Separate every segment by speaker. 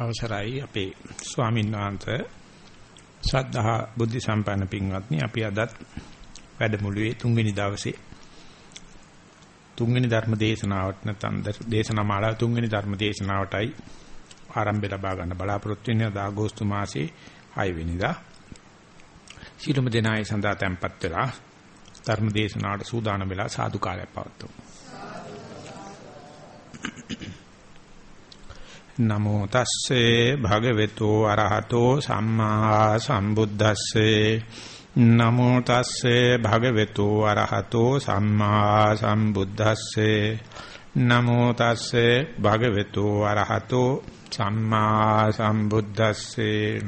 Speaker 1: අවසරයි. අපේ ස්වාමීන් වහන්සේ ශ්‍රද්ධා බුද්ධ සම්පන්න පින්වත්නි අපි අදත් වැඩමුළුවේ තුන්වෙනි දවසේ තුන්වෙනි ධර්ම දේශනාවට නැත්නම් දේශනා මාලාව තුන්වෙනි ධර්ම දේශනාවටයි ආරම්භය ලබා ගන්න බලාපොරොත්තු වෙන්නේ. අද අගෝස්තු මාසේ 6 වෙනිදා සිළුම දෙනායි සඳහා tempත් වෙලා ධර්ම දේශනාවට සූදානම් වෙලා සාදුකාරයක් පවත්වමු. නමෝ තස්සේ භගවතු අරහතෝ සම්මා සම්බුද්දස්සේ. නමෝ තස්සේ භගවතු අරහතෝ සම්මා සම්බුද්දස්සේ. නමෝ තස්සේ භගවතු අරහතෝ සම්මා සම්බුද්දස්සේ.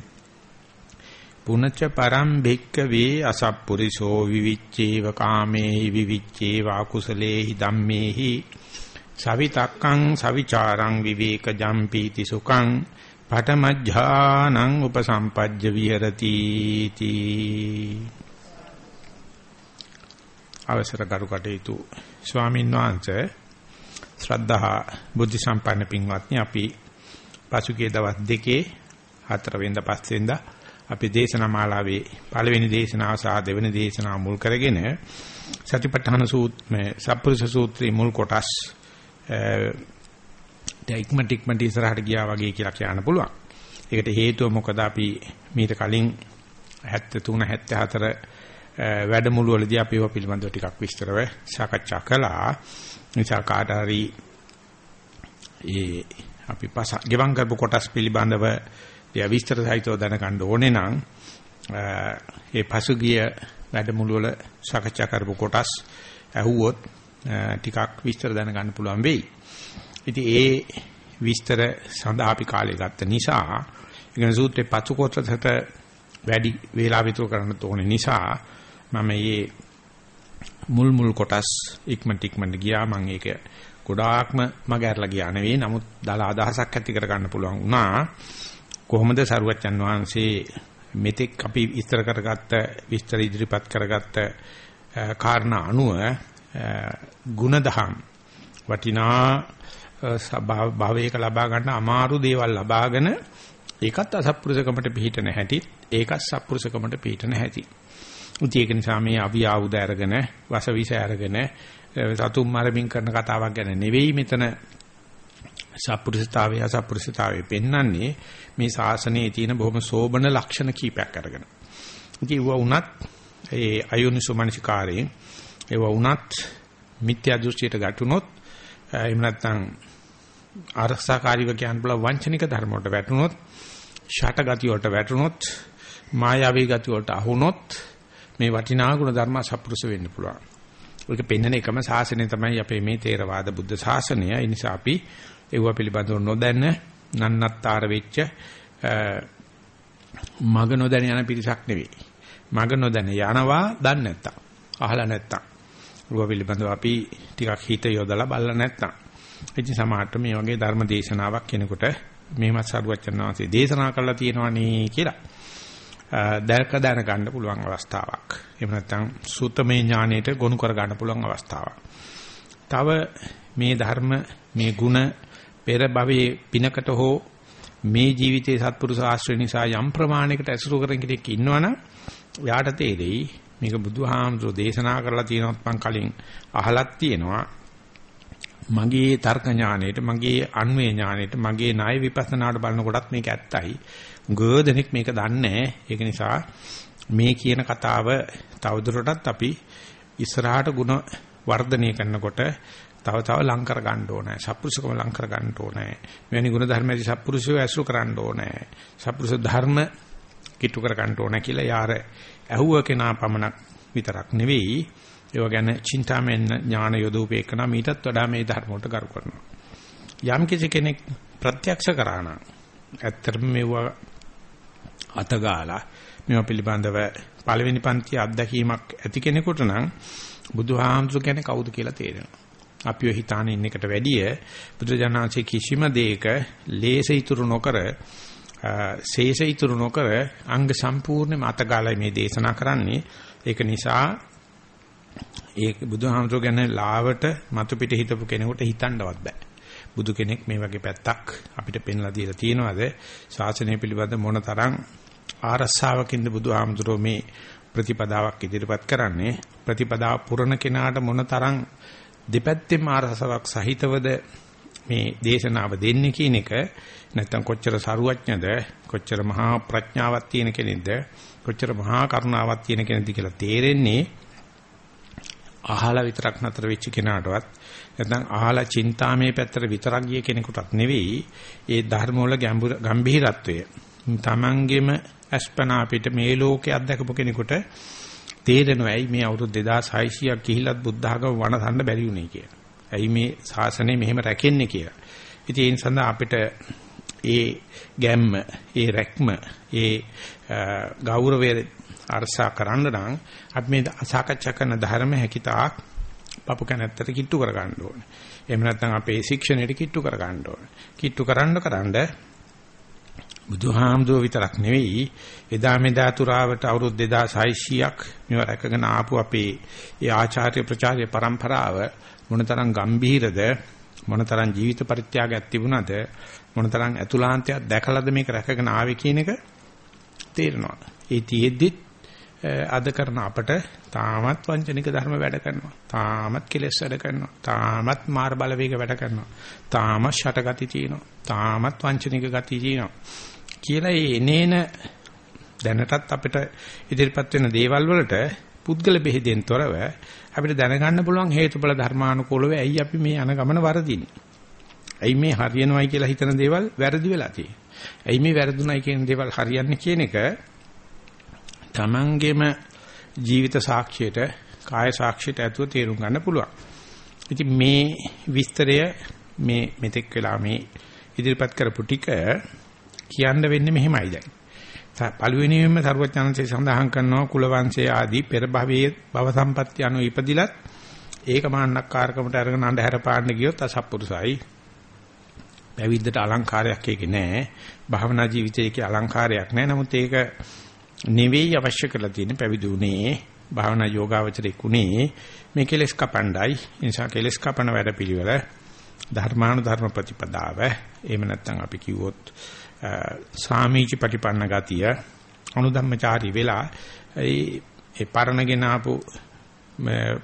Speaker 1: පුනච්ච පරම් භික්කවේ අසප්පුරිසෝ විවිච්චේව කාමේහි විවිච්චේව අකුසලේහි ධම්මේහි සවිතක්කං සවිචාරං විවේක ජම්පීති සුඛං පඨමඥානං උපසම්පජ්ජ විහෙරති තී. අවසර කරු කටයුතු. ස්වාමීන් වහන්සේ ශ්‍රද්ධා බුද්ධ සම්පන්න පින්වත්නි අපි පසුගිය දවස් දෙකේ හතර වෙනිදා පස් වෙනිදා අපි දේශනා මාලාවේ පළවෙනි දේශනාව සහ දෙවෙනි දේශනාව මුල් කරගෙන සතිපට්ඨාන සූත්‍රයේ සප්පුරුෂ සූත්‍රයේ මුල් කොටස් ඉක්මනට ඉක්මනට ඉස්සරහට ගියා වගේ කියලා කියන්න පුළුවන්. ඒකට හේතුව මොකද අපි මීට කලින් 73 74 වැඩමුළු වලදී අපි ඒවා පිළිබඳව ටිකක් විස්තරව සාකච්ඡා කළා. නිසා කාට හරි ඒ අපි පස ගෙවන් කරපු කොටස් පිළිබඳව ඒ විස්තර සහිතව දැනගන්න ඕනේ නම් ඒ පසුගිය වැඩමුළු වල සාකච්ඡා කරපු කොටස් ඇහුවොත් ටිකක් විස්තර දැනගන්න පුළුවන් වෙයි. ඉතින් ඒ විස්තර සඳහා අපි කාලය ගත්ත නිසා ඉගෙන සූත්‍රේ පසු කොටසට වැඩි වේලා විතර කරන්න තෝරන නිසා මම මේ මුල් මුල් කොටස් ඉක්මනට ඉක්මනට ගියා. මම ඒක ගොඩාක්ම මග ඇරලා ගියා නෙවෙයි. නමුත් දල අදහසක් ඇති කර ගන්න පුළුවන් වුණා. කොහොමද සරුවච්චන් වහන්සේ මෙතෙක් අපි විස්තර කරගත්ත විස්තර ඉදිරිපත් කරගත්ත කාරණා අනුව ಗುಣදහම් වටිනා භාවයක ලබා ගන්න අමාරු දේවල් ලබාගෙන ඒකත් අසත්පුරුෂකමට පිළිහිටන හැටි ඒකත් සත්පුරුෂකමට පිළිහිටන හැටි. උති ඒක නිසා මේ අවි ආයුධ අරගෙන වසවිස අරගෙන සතුම් මරමින් කරන කතාවක් ගැන නෙවෙයි මෙතන සත්පුරුෂතාවය අසත්පුරුෂතාවය පෙන්වන්නේ මේ ශාසනයේ තියෙන බොහොම සෝබන ලක්ෂණ කීපයක් අරගෙන. ඉතින් වුණත් ඒ අයෝනිසුමනසිකාරයෙන් ඒව වුණත් මිත්‍යා දෘෂ්ටියට ගැටුනොත් එහෙම නැත්නම් අරසකාරීව කියන්න බල වංචනික ධර්ම වලට වැටුනොත් ෂට ගති වලට වැටුනොත් මායාවී ගති වලට අහුනොත් මේ වටිනා ගුණ ධර්ම සප්පුරුෂ වෙන්න පුළුවන්. ඒක පෙන්වන එකම ශාසනය තමයි අපේ මේ තේරවාද බුද්ධ ශාසනය. ඒ නිසා අපි ඒව පිළිබඳව නොදැන නන්නත්තර වෙච්ච මග නොදැන යන පිරිසක් නෙවෙයි. මග නොදැන යනවා දන්නේ නැත්තම්. අහලා නැත්තම්. රුව පිළිබඳව අපි ටිකක් හිත යොදලා බලලා නැත්තම්. ඉතින් සමහරට මේ වගේ ධර්ම දේශනාවක් කෙනෙකුට මේවත් සරුවචන වාසේ දේශනා කළා තියෙනවනේ කියලා. දැක දැන ගන්න පුළුවන් අවස්ථාවක්. එහෙම නැත්නම් සූතමේ ඥාණයට ගොනු කර ගන්න පුළුවන් අවස්ථාවක්. තව මේ ධර්ම මේ ಗುಣ පෙර භවයේ පිනකට හෝ මේ ජීවිතයේ සත්පුරුෂ ආශ්‍රය නිසා යම් ප්‍රමාණයකට ඇසුරු කරගෙන කෙනෙක් ඉන්නවනම් යාට තේරෙයි මේක බුදුහාමුදුරෝ දේශනා කරලා තියෙනවත් මං කලින් අහලත් තියෙනවා මගේ තර්ක ඥාණයට මගේ අන්වේ ඥාණයට මගේ ණය විපස්සනාට බලන කොටත් මේක ඇත්තයි ගොඩනෙක් මේක දන්නේ ඒක නිසා මේ කියන කතාව තවදුරටත් අපි ඉස්සරහට ಗುಣ වර්ධනය කරනකොට තව තව ලං කර ගන්න ඕනේ. සත්පුරුෂකම ලං කර ගන්න ඕනේ. මෙවැනි ගුණ ධර්ම ඇති සත්පුරුෂයෝ ඇසුරු කරන්න ඕනේ. සත්පුරුෂ ධර්ම කිට්ටු කර ගන්න ඕනේ කියලා යාර ඇහුව කෙනා පමණක් විතරක් නෙවෙයි ඒව ගැන චින්තාමෙන් ඥාන යොදූපේකන මීටත් වඩා මේ ධර්ම වලට ගරු කරනවා. යම් කිසි කෙනෙක් ප්‍රත්‍යක්ෂ කරා නම් ඇත්තටම මේවා අතගාලා මේවා පිළිබඳව පළවෙනි පන්ති අත්දැකීමක් ඇති කෙනෙකුට නම් බුදුහාමුදුර කියන්නේ කවුද කියලා තේරෙනවා. අපිව හිතාන ඉන්න එකට වැඩිය බුදුජානනාංශයේ කිසිම දෙයක ලේස ඉතුරු නොකර ශේෂ ඉතුරු නොකර අංග සම්පූර්ණ මතගාලයි මේ දේශනා කරන්නේ. ඒක නිසා ඒ බුදුහාමුදුර ගැන ලාවට මතු පිට හිටපු කෙනෙකුට හිතන්නවත් බෑ. බුදු කෙනෙක් මේ වගේ පැත්තක් අපිට පෙන්ලා දීලා තියෙනවද? ශාසනය පිළිබඳ මොනතරම් ආරස්සාවකින්ද බුදුහාමුදුරෝ මේ ප්‍රතිපදාවක් ඉදිරිපත් කරන්නේ? ප්‍රතිපදාව පුරණ කෙනාට මොනතරම් දෙපැත්තෙම ආරසාවක් සහිතවද මේ දේශනාව දෙන්නේ කියන එක නැත්තම් කොච්චර සරුවඥද කොච්චර මහා ප්‍රඥාවක් තියෙන කෙනෙක්ද කොච්චර මහා කරුණාවක් තියෙන කෙනෙක්ද කියලා තේරෙන්නේ අහලා විතරක් නතර වෙච්ච කෙනාටවත් නැත්නම් අහලා චින්තාමේ පැත්තට විතරක් ගිය කෙනෙකුටත් නෙවෙයි ඒ ධර්ම වල ගැඹිරත්වය තමන්ගෙම අස්පනා අපිට මේ ලෝකේ අත්දකපු කෙනෙකුට තේරෙනවා ඇයි මේ අවුරුදු 2600ක් ගිහිලත් බුද්ධ ආගම වනසන්න බැරි වුනේ කියලා. ඇයි මේ ශාසනය මෙහෙම රැකෙන්නේ කියලා. ඉතින් ඒ නිසා අපිට ඒ ගැම්ම, ඒ රැක්ම, ඒ ගෞරවය අරසා කරන්න නම් අපි මේ සාකච්ඡා කරන ධර්ම හැකිතාක් පපු කැනැත්තට කිට්ටු කර ගන්න ඕනේ. එහෙම නැත්නම් අපේ ශික්ෂණයට කිට්ටු කර ගන්න ඕනේ. කිට්ටු කරන්න කරන්න බුදුහාමුදුර විතරක් නෙවෙයි එදා මෙදා තුරාවට අවුරුදු 2600ක් මේව රැකගෙන ආපු අපේ ඒ ආචාර්ය ප්‍රචාරය પરම්පරාව මොනතරම් ගම්භීරද මොනතරම් ජීවිත පරිත්‍යාගයක් තිබුණාද මොනතරම් අතුලාන්තයක් දැකලාද මේක රැකගෙන ආවේ කියන එක තේරෙනවා. ඒ තියෙද්දිත් අද කරන අපට තාමත් වංචනික ධර්ම වැඩ කරනවා. තාමත් කෙලෙස් වැඩ කරනවා. තාමත් මාර බලවේග වැඩ කරනවා. තාමත් ෂටගති තියෙනවා. තාමත් වංචනික ගති තියෙනවා. කියලා ඒ එනේන දැනටත් අපිට ඉදිරිපත් වෙන දේවල් වලට පුද්ගල බෙහෙදෙන් තොරව අපිට දැනගන්න පුළුවන් හේතුඵල ධර්මානුකූලව ඇයි අපි මේ යන ගමන වරදින්නේ. ඇයි මේ හරියනවයි කියලා හිතන දේවල් වැරදි වෙලා තියෙන්නේ. ඇයි මේ වැරදුණයි කියන දේවල් හරියන්නේ කියන එක තමන්ගේම ජීවිත සාක්ෂියට කාය සාක්ෂියට ඇතුව තේරුම් ගන්න පුළුවන්. ඉතින් මේ විස්තරය මේ මෙතෙක් වෙලා මේ ඉදිරිපත් කරපු ටික කියන්න වෙන්නේ මෙහෙමයි දැන්. පළවෙනියෙන්ම සර්වඥාන්සේ සඳහන් කරනවා කුල වංශයේ ආදී පෙර භවයේ භව සම්පත්‍ය අනු ඉපදිලත් ඒක මාන්නක්කාරකමට අරගෙන අඳුර පාන්න ගියොත් අසත්පුරුසයි. පැවිද්දට අලංකාරයක් ඒකේ නැහැ. භවනා ජීවිතයේ අලංකාරයක් නැහැ. නමුත් ඒක නෙවෙයි අවශ්‍ය කරලා තියෙන්නේ පැවිදුනේ භාවනා යෝගාවචරෙක් උනේ මේ කෙලස් කපණ්ඩයි ඒ නිසා කෙලස් කපන වැඩපිළිවෙල ධර්මානු ධර්ම ප්‍රතිපදාව එහෙම නැත්නම් අපි කිව්වොත් සාමීචි ප්‍රතිපන්න ගතිය අනුධම්මචාරී වෙලා ඒ පරණගෙන ආපු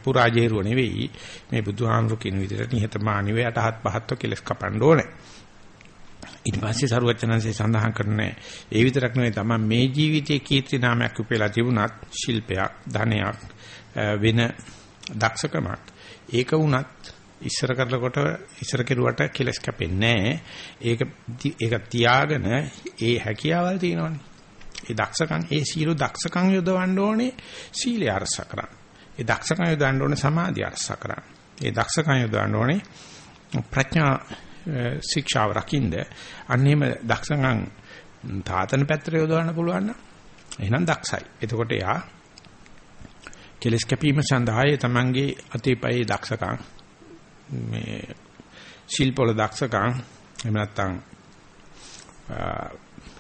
Speaker 1: පුරාජේරුව නෙවෙයි මේ බුදුහාමුදුරු කියන විදිහට නිහතමානීව යටහත් පහත්ව කෙලස් කපන්න ඕනේ ඊට පස්සේ සරුවචනන්සේ සඳහන් කරන්නේ ඒ විතරක් නෙවෙයි තමයි මේ ජීවිතයේ කීර්ති නාමයක් උපයලා තිබුණත් ශිල්පයක් ධනයක් වෙන දක්ෂකමක් ඒක වුණත් ඉස්සර කරනකොට ඉස්සර කෙරුවට කෙලස් කැපෙන්නේ ඒක ඒක තියාගෙන ඒ හැකියාවල් තියෙනවනේ. ඒ දක්ෂකම් ඒ සීල දක්ෂකම් යොදවන්න ඕනේ සීලය අරස කරන්න. ඒ දක්ෂකම් යොදවන්න ඕනේ සමාධිය අරස කරන්න. ඒ දක්ෂකම් යොදවන්න ඕනේ ප්‍රඥා ශික්ෂාව රකින්ද අන්නේම දක්ෂකම් තාතන පැත්තට යොදවන්න පුළුවන් නම් එහෙනම් දක්ෂයි. එතකොට යා කෙලස් කැපීම සඳහා ඒ තමන්ගේ අතීපයේ දක්ෂකම් මේ ශිල්පවල දක්ෂකම් එහෙම නැත්නම්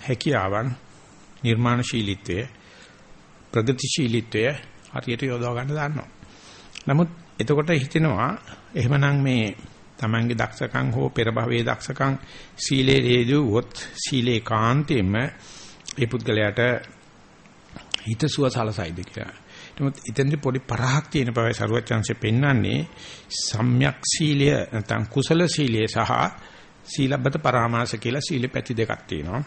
Speaker 1: හැකියාවන් නිර්මාණශීලීත්වය ප්‍රගතිශීලීත්වය හරියට යොදව ගන්න දන්නවා. නමුත් එතකොට හිතෙනවා එහෙමනම් මේ Tamange දක්ෂකම් හෝ පෙර භවයේ දක්ෂකම් සීලේ රේදුවොත් සීලේ කාන්තෙම ඒ පුද්ගලයාට හිතසුව සලසයිද කියලා. නමුත් ඉතින්දි පොඩි පරහක් තියෙන බවයි සරුවචාන්සේ පෙන්වන්නේ සම්‍යක් සීලය නැත්නම් කුසල සීලය සහ සීලබ්බත පරාමාස කියලා සීල පැති දෙකක් තියෙනවා.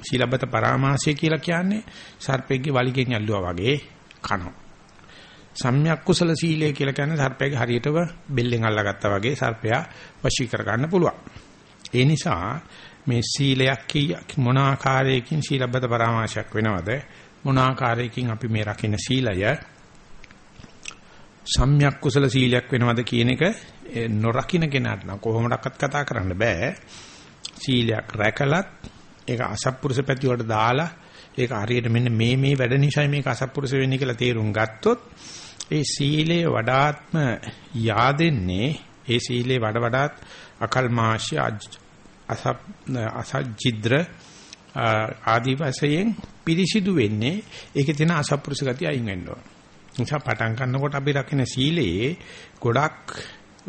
Speaker 1: සීලබ්බත පරාමාසය කියලා කියන්නේ සර්පෙක්ගේ වලිගෙන් ඇල්ලුවා වගේ කනවා. සම්‍යක් කුසල සීලය කියලා කියන්නේ සර්පයාගේ හරියටම බෙල්ලෙන් අල්ලගත්තා වගේ සර්පයා වශී කර ගන්න පුළුවන්. ඒ නිසා මේ සීලයක් මොන ආකාරයකින් සීලබ්බත පරාමාශයක් වෙනවද මොන ආකාරයකින් අපි මේ රකින්න සීලය සම්‍යක් කුසල සීලයක් වෙනවද කියන එක නොරකින්න කෙනාට නම් කොහොමඩක්වත් කතා කරන්න බෑ. සීලයක් රැකලත් ඒක අසත්පුරුෂ පැති වලට දාලා ඒක හරියට මෙන්න මේ මේ වැඩ නිසා මේක අසත්පුරුෂ වෙන්නේ කියලා තේරුම් ගත්තොත් ඒ සීලය වඩාත්ම yaadෙන්නේ ඒ සීලේ වඩ වඩාත් අකල්මාශය අසජ්ජිද්‍ර ආදි වශයෙන් පිරිසිදු වෙන්නේ ඒකේ තියෙන අසත්පුරුෂ ගතිය අයින් වෙන්න ඕන. නිසා පටන් ගන්නකොට අපි රකින්න සීලයේ ගොඩක්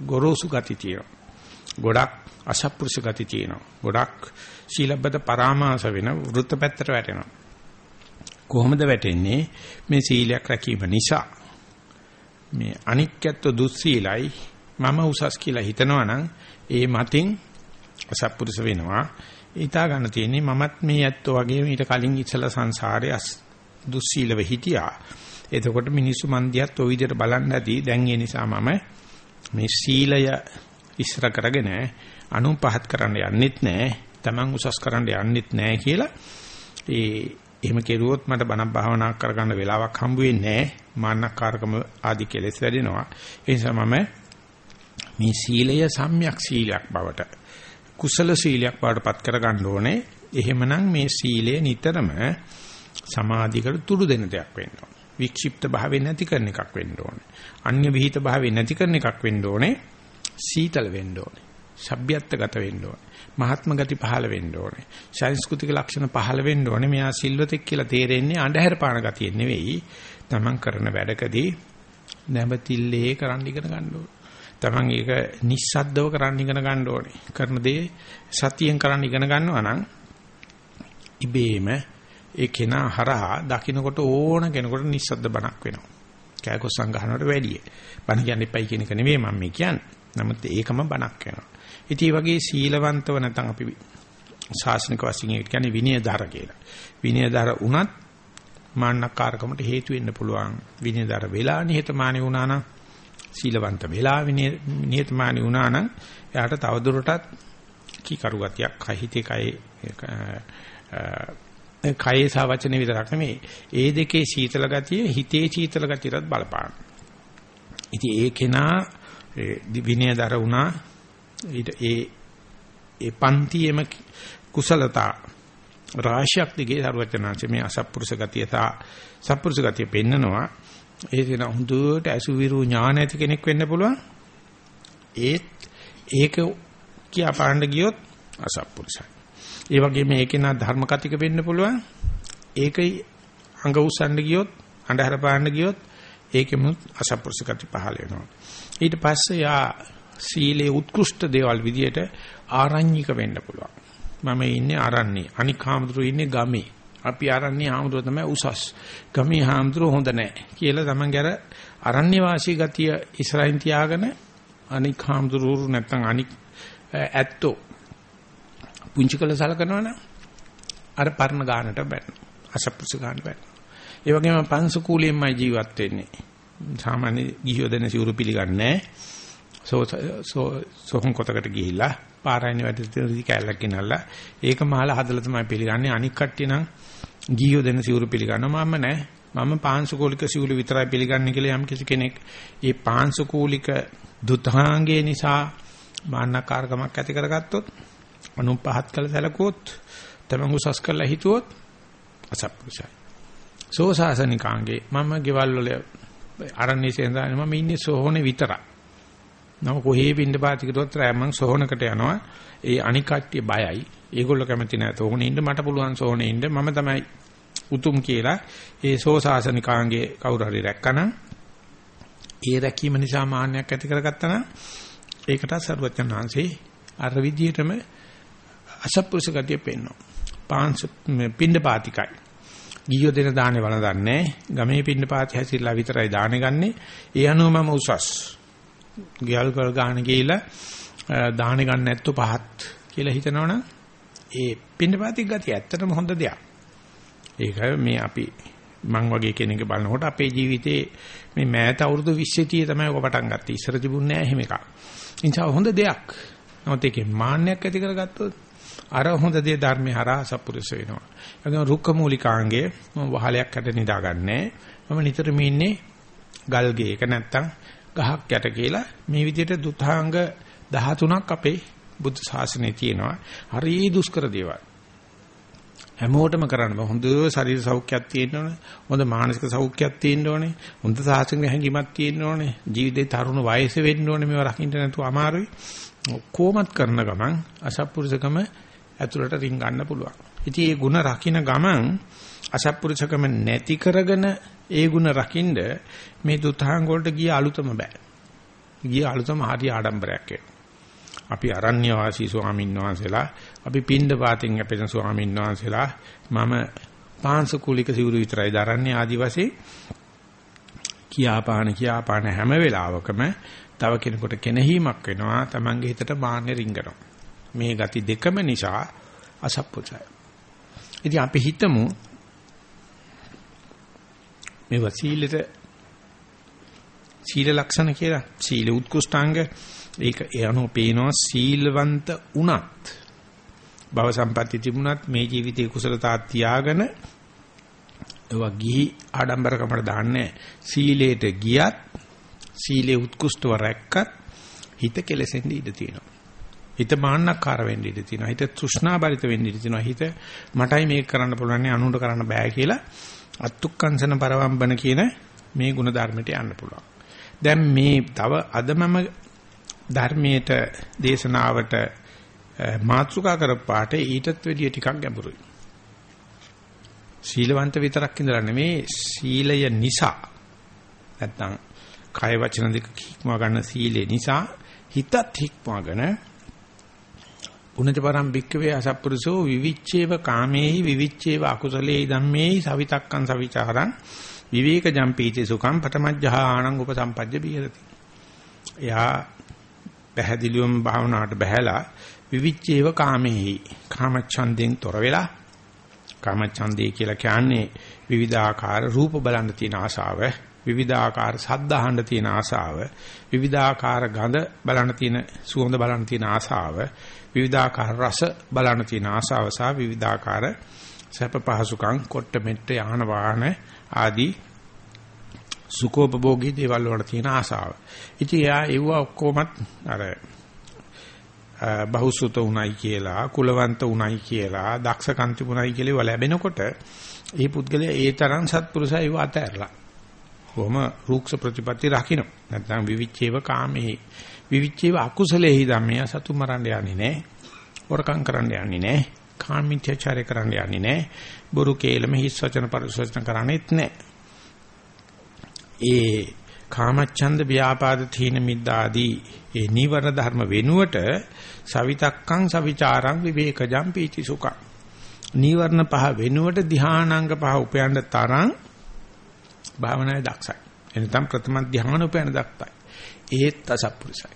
Speaker 1: ගොරෝසු ගති තියෙනවා. ගොඩක් අසත්පුරුෂ ගති තියෙනවා. ගොඩක් සීලබ්බත පරාමාස වෙන වෘත්ත පැත්තට වැටෙනවා. කොහොමද වැටෙන්නේ? මේ සීලයක් රැකීම නිසා. මේ අනික්කත්ව දුස්සීලයි මම උසස් කියලා හිතනවා නම් ඒ මතින් අසත්පුරුෂ වෙනවා. ඊටා ගන්න තියෙන්නේ මමත් මේ ඇත්තෝ වගේ ඊට කලින් ඉස්සලා සංසාරයේ දුස්සීලව හිටියා. එතකොට මිනිස්සු මන්දියත් ওই විදිහට බලන්න ඇති. දැන් ඒ නිසා මම මේ සීලය ඉස්සර කරගෙන අනුන් පහත් කරන්න යන්නෙත් නැහැ. Taman උසස් කරන්න යන්නෙත් නැහැ කියලා ඒ එහෙම කෙරුවොත් මට බණක් භාවනා කරගන්න වෙලාවක් හම්බ වෙන්නේ නැහැ. මාන්නකාරකම ආදි කෙලෙස් වැඩෙනවා. ඒ නිසා මම මේ සීලය සම්‍යක් සීලයක් බවට කුසල සීලයක් බවට පත් කරගන්න ඕනේ. එහෙමනම් මේ සීලය නිතරම සමාධියකට තුඩු දෙන දෙයක් වෙන්න ඕනේ. වික්ෂිප්ත භාවය නැති කරන එකක් වෙන්න ඕනේ. අන්‍ය විහිිත භාවය නැති කරන එකක් වෙන්න ඕනේ. සීතල වෙන්න ඕනේ. සભ્યත්වගත වෙන්න ඕනේ. මහත්ම ගති පහළ වෙන්න ඕනේ. සංස්කෘතික ලක්ෂණ පහළ වෙන්න ඕනේ. මෙයා සිල්වතෙක් කියලා තේරෙන්නේ අඳුර පාන ගතිය නෙවෙයි. Taman කරන වැඩකදී නැවතිල්ලේ කරන්න ඉගෙන ගන්න ඕනේ. Taman ඒක නිස්සද්දව කරන්න ඉගෙන ගන්න ඕනේ. කරන දේ සතියෙන් කරන්න ඉගෙන ගන්නවා නම් ඉබේම ඒ කෙනා හරහා දකින්නකොට ඕන කෙනෙකුට නිස්සද්ද බණක් වෙනවා. කෑකොස් සංගහනවට වැඩිය. බණ කියන්න එපයි කියන එක නෙවෙයි මම මේ කියන්නේ. නමුත් ඒකම බණක් වෙනවා. ඉතින් වගේ සීලවන්තව නැත්නම් අපි ශාසනික වශයෙන් ඒක කියන්නේ විනයදර කියලා. විනයදර උනත් මාන්නකාරකමට හේතු වෙන්න පුළුවන්. විනයදර වෙලා නිහතමානී වුණා නම් සීලවන්ත වෙලා නිහතමානී වුණා නම් එයාට තවදුරටත් කීකරු ගතියක් හිතේ කයේ කයේ සහ වචනේ විතරක් නෙමෙයි ඒ දෙකේ සීතල ගතිය හිතේ සීතල ගතියටත් බලපාන. ඉතින් ඒ කෙනා විනයදර වුණා ඊට ඒ ඒ පන්තියේම කුසලතා රාශියක් දිගේ සරුවචනාංශ මේ අසත්පුරුෂ ගතිය තා සත්පුරුෂ ගතිය පෙන්නනවා. ඒ දින හුදුට අසුවිරු ඥාන ඇති කෙනෙක් වෙන්න පුළුවන්. ඒත් ඒක කියා පාන්න ගියොත් අසත්පුරුෂයි. ඒ වගේම ඒකේ නා ධර්ම කතික වෙන්න පුළුවන්. ඒකයි අඟ උස්සන්න ගියොත් අඳහර පාන්න ගියොත් ඒකෙම අසත්පුරුෂ ගති පහළ වෙනවා. ඊට පස්සේ යා සීලේ උත්කෘෂ්ඨ දේවල් විදියට ආරණ්‍යක වෙන්න පුළුවන්. මම ඉන්නේ ආරණ්‍යේ. අනික් හාමුදුරුවෝ ඉන්නේ ගමේ. අපි ආරණ්‍ය හාමුදුරුවෝ තමයි උසස්. ගමේ හාමුදුරුවෝ හොඳ නැහැ කියලා තමන්ගේ අර ආරණ්‍ය වාසී ගතිය ඉස්සරහින් තියාගෙන අනික් හාමුදුරුවෝ නැත්තම් අනික් ඇත්තෝ පුංචි කළ සලකනවනම් අර පරණ ගානට බැන්න. අසප්පුස ගානට බැන්න. ඒ වගේම පංසකූලයෙන්මයි ජීවත් වෙන්නේ. සාමාන්‍ය ගිහියෝ දෙන සිවුරු පිළිගන්නේ නැහැ. සෝහන් කොටකට ගිහිල්ලා පාරායන වැඩ රිදි කැලක් ගෙනල්ලා ඒක මහලා හදලා තමයි පිළිගන්නේ. අනික් කට්ටිය නම් ගියෝ දෙන සිවුරු පිළිගන්නවා. මම නෑ. මම පාංශුකූලික සිවුරු විතරයි පිළිගන්නේ කියලා යම් කිසි කෙනෙක් ඒ පාංශුකූලික දුතාංගේ නිසා මාන්නකාරකමක් ඇති කරගත්තොත් අනුන් පහත් කළ සැලකුවොත් තමන් උසස් කරලා හිතුවොත් අසප්පුසයි සෝසාසනිකාංගේ මම ගෙවල් වල අරන්නේ සෙන්දානේ මම ඉන්නේ සෝහනේ විතරයි. නම කොහේ පින්න පාතිකටවත් රෑ මං සෝහනකට යනවා. ඒ අනික් කට්ටිය බයයි. ඒගොල්ලෝ කැමති නැහැ. සෝහනේ ඉන්න මට පුළුවන් සෝහනේ ඉන්න මම තමයි උතුම් කියලා ඒ සෝසාසනිකාංගේ කවුරු හරි රැක්කනම් ඒ රැකීම නිසා මාන්නයක් ඇති කරගත්තා නම් ඒකට සරුවචන් වහන්සේ අර විදිහටම අසප්පුරුෂ ගතිය පෙන්වනවා. පාංශ පින්න පාතිකයි. ගියෝ දෙන දානේ වළඳන්නේ ගමේ පින්න පාති හැසිරලා විතරයි දානේ ගන්නෙ. ඒ අනුව මම උසස්. ගියල් කල් ගන්න ගිහිලා දාහන ගන්න නැත්තු පහත් කියලා හිතනවනම් ඒ පින්නපාතික ගතිය ඇත්තටම හොඳ දෙයක්. ඒක මේ අපි මං වගේ කෙනෙක් බලනකොට අපේ ජීවිතේ මේ මෑත අවුරුදු 20 30 තමයි ඔක පටන් ගත්තේ. ඉස්සර තිබුණේ නැහැ එහෙම එකක්. ඉන්සා හොඳ දෙයක්. නමුත් ඒකේ මාන්නයක් ඇති කරගත්තොත් අර හොඳ දේ ධර්මේ හරහා සපුරුෂ වෙනවා. ඒකම රුක්ක මූලිකාංගයේ මම වහලයක් අත නිදාගන්නේ. මම නිතරම ඉන්නේ ගල්ගේ. ඒක නැත්තම් ගහක් යට කියලා මේ විදිහට දුතාංග 13ක් අපේ බුද්ධ ශාසනයේ තියෙනවා. හරි දුෂ්කර දේවල්. හැමෝටම කරන්න බෑ. හොඳ ශරීර සෞඛ්‍යයක් තියෙන්න ඕනේ. හොඳ මානසික සෞඛ්‍යයක් තියෙන්න ඕනේ. හොඳ සාසනික හැඟීමක් තියෙන්න ඕනේ. ජීවිතේ තරුණ වයස වෙන්න ඕනේ. මේවා රකින්න නැතුව අමාරුයි. කොහොමත් කරන ගමන් අසත්පුරුෂකම ඇතුළට රින් ගන්න පුළුවන්. ඉතින් මේ ಗುಣ රකින්න ගමන් අසත්පුරුෂකම නැති කරගෙන ඒ ಗುಣ රකින්න මේ දුතාංග වලට ගිය අලුතම බෑ. ගිය අලුතම හරි ආඩම්බරයක් අපි අරණ්‍ය වාසී ස්වාමීන් වහන්සේලා, අපි පින්ඩ පාතින් අපෙන ස්වාමීන් වහන්සේලා, මම පාංශකූලික සිවුරු විතරයි දරන්නේ ආදි වශයෙන්. කියාපාන කියාපාන හැම වෙලාවකම තව කෙනෙකුට කෙනහීමක් වෙනවා Tamange හිතට මාන්නේ රිංගනවා. මේ ගති දෙකම නිසා අසප්පුසය. ඉතින් අපි හිතමු මේ වසීලෙට සීල ලක්ෂණ කියලා සීල උත්කෘෂ්ඨාංග ඒක ඒ අනුව පේනවා සීලවන්ත උනත් භව සම්පatti තිබුණත් මේ ජීවිතයේ කුසලතා තියාගෙන ඒවා ගිහි ආඩම්බරකමට දාන්නේ සීලයට ගියත් සීලේ උත්කෘෂ්ඨව රැක්කත් හිත කෙලසෙන්න ඉඩ තියෙනවා. හිත මාන්නක්කාර වෙන්න ඉඩ තියෙනවා. හිත තෘෂ්ණා බරිත වෙන්න ඉඩ තියෙනවා. හිත මටයි මේක කරන්න පුළුවන් අනුන්ට කරන්න බෑ කියලා අත්තුක්කංශන පරවම්බන කියන මේ ගුණ ධර්මයට යන්න පුළුවන්. දැන් මේ තව අදමම ධර්මයට දේශනාවට මාත්‍රිකා කරපාට ඊටත් වැඩිය ටිකක් ගැඹුරුයි. සීලවන්ත විතරක් ඉඳලා නෙමේ සීලය නිසා නැත්තම් කය වචන දෙක හික්මවා ගන්න සීලේ නිසා හිතත් හික්මවාගෙන උනතපරම් භික්කවේ අසප්පුරුසෝ විවිච්ඡේව කාමේහි විවිච්ඡේව අකුසලේ ධම්මේහි සවිතක්කං සවිචාරං විවේක ජම්පීති සුඛං පඨමජ්ජහාණං උපසම්පජ්ජ බිහෙරති. එයා පැහැදිලිවම භාවනාවට බහැලා විවිච්ඡේව කාමේහි කාමච්ඡන්දෙන් තොර වෙලා කාමච්ඡන්දේ කියලා කියන්නේ විවිධාකාර රූප බලන්න තියෙන ආශාව, විවිධාකාර ශබ්ද අහන්න තියෙන ආශාව, විවිධාකාර ගඳ බලන්න තියෙන සුවඳ බලන්න තියෙන ආශාව, විවිධාකාර රස බලන්න තියෙන ආශාව සහ විවිධාකාර සැප පහසුකම් කොට මෙට්ට යහන වාහන ආදී සුඛෝපභෝගී දේවල් වල තියෙන ආශාව. ඉතින් එයා ඒව ඔක්කොමත් අර බහුසුත උණයි කියලා, කුලවන්ත උණයි කියලා, දක්ෂකම් තිබුණයි කියලා ඒවා ලැබෙනකොට ඒ පුද්ගලයා ඒ තරම් සත්පුරුෂය ඒව අතහැරලා. කොහොම රූක්ෂ ප්‍රතිපatti රකින්න. නැත්නම් විවිච්ඡේව කාමේ විවිච්ඡේව අකුසලේහි ධම්මය සතු මරන්න යන්නේ නැහැ. වරකම් කරන්න යන්නේ නැහැ. කාමීත්‍යචාරය කරන්න යන්නේ නැහැ. බොරු කේලම හිස් වචන පරිසවචන කරන්නේත් නැහැ. ඒ කාමච්ඡන්ද ව්‍යාපාද තීන මිද්දාදී ඒ නීවර ධර්ම වෙනුවට සවිතක්කං සවිචාරං විවේකජම් පීති සුඛං. නීවරණ පහ වෙනුවට ධානාංග පහ උපයන්න තරම් භාවනාවේ දක්ෂයි. එනතම් ප්‍රථම ධානය උපයන්න දක්ෂයි. ඒත් අසප්පුරුසයි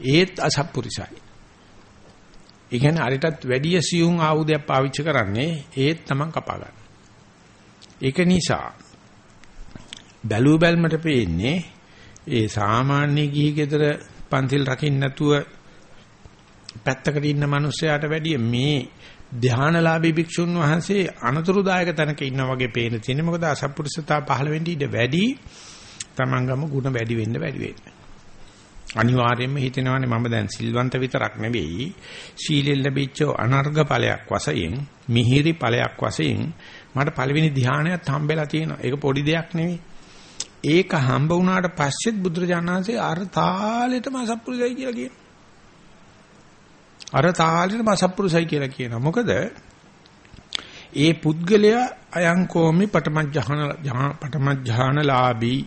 Speaker 1: ඒත් අසප්පුරුසයි ඒ කියන්නේ අරිටත් වැඩි සියුම් ආයුධයක් පාවිච්චි කරන්නේ ඒත් තමන් කපා ගන්න. ඒක නිසා බැලු බැල්මට පේන්නේ ඒ සාමාන්‍ය ගිහි ගෙදර පන්තිල් රකින්න නැතුව පැත්තකට ඉන්න මිනිස්සයාට වැඩිය මේ ධානලාභී භික්ෂුන් වහන්සේ අනතුරුදායක තැනක ඉන්නා වගේ පේන තියෙන්නේ. මොකද අසත්පුරුෂතා පහළ වෙන්න ඉඩ වැඩි. තමන්ගම ಗುಣ වැඩි වෙන්න වැඩි වෙන්න. අනිවාර්යයෙන්ම හිතෙනවානේ මම දැන් සිල්වන්ත විතරක් නෙවෙයි. සීලෙන් ලැබිච්ච අනර්ග ඵලයක් වශයෙන් මිහිරි ඵලයක් වශයෙන් මට පළවෙනි ධානයත් හම්බෙලා තියෙනවා. ඒක පොඩි දෙයක් නෙවෙයි. ඒක හම්බ වුණාට පස්සෙත් බුදුරජාණන්සේ අර තාලෙටම අසත්පුරුසයි කියලා කියනවා. අර තාලෙටම අසත්පුරුසයි කියලා කියනවා. මොකද ඒ පුද්ගලයා අයං කෝමි පටමඥාන පටමඥානලාභී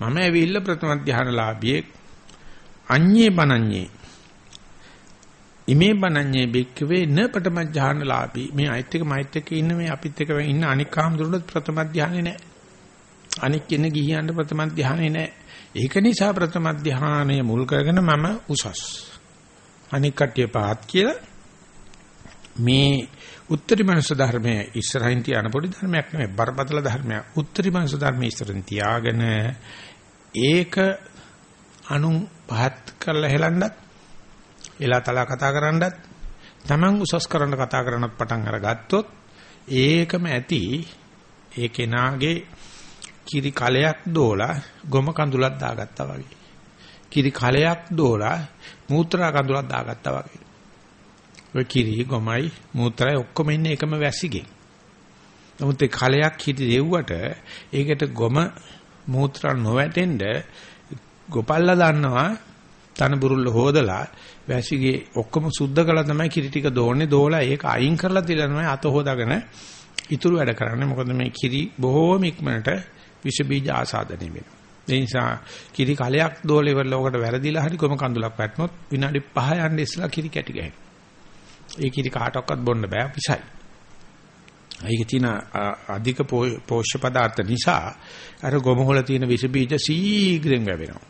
Speaker 1: මම ඇවිල්ලා ප්‍රථම ඥානලාභියෙක් අඤ්ඤේ බනඤ්ඤේ ඉමේ බනඤ්ඤේ බික්කවේ න පටමඥානලාභී මේ අයිත් එක මයිත් එක ඉන්න මේ අපිත් එක ඉන්න අනික් කාමදුරට ප්‍රථම ඥානේ නැහැ අනික් කෙන ගිහියන්ට ප්‍රථම ධානය නැහැ. ඒක නිසා ප්‍රථම ධානය මුල් කරගෙන මම උසස්. අනික් කට්ටිය පහත් කියලා මේ උත්තරී මනස ධර්මයේ ඉස්සරහින් තියන පොඩි ධර්මයක් නෙමෙයි බරපතල ධර්මයක්. උත්තරී මනස ධර්මයේ ඉස්සරින් තියාගෙන ඒක අනුන් පහත් කරලා හෙලන්නත් එලා තලා කතා කරන්නත් Taman උසස් කරන්න කතා කරනත් පටන් අරගත්තොත් ඒකම ඇති ඒ කෙනාගේ කිරි කලයක් දෝලා ගොම කඳුලක් දාගත්තා වගේ. කිරි කලයක් දෝලා මූත්‍රා කඳුලක් දාගත්තා වගේ. ඔය කිරි ගොමයි මූත්‍රායි ඔක්කොම ඉන්නේ එකම වැසිගෙන්. නමුත් ඒ කලයක් හිටි දෙව්වට ඒකට ගොම මූත්‍රා නොවැටෙන්න ගොපල්ලා දන්නවා තන බුරුල්ල හොදලා වැසිගේ ඔක්කොම සුද්ධ කළා තමයි කිරි ටික දෝන්නේ දෝලා ඒක අයින් කරලා තියලා තමයි අත හොදාගෙන ඉතුරු වැඩ කරන්නේ මොකද මේ කිරි බොහෝම ඉක්මනට විෂ බීජ ආසාදනය වෙනවා. ඒ නිසා කිරි කලයක් දෝලේ ඉවරලා ඔකට වැරදිලා හරි කොම කඳුලක් වැටුනොත් විනාඩි 5 යන්න ඉස්සලා කිරි කැටි ගහනවා. ඒ කිරි කාටවත් බොන්න බෑ පිසයි. ඒක තියෙන අධික පෝෂ්‍ය පදාර්ථ නිසා අර ගොම වල තියෙන විස බීජ සීඝ්‍රයෙන් වැවෙනවා.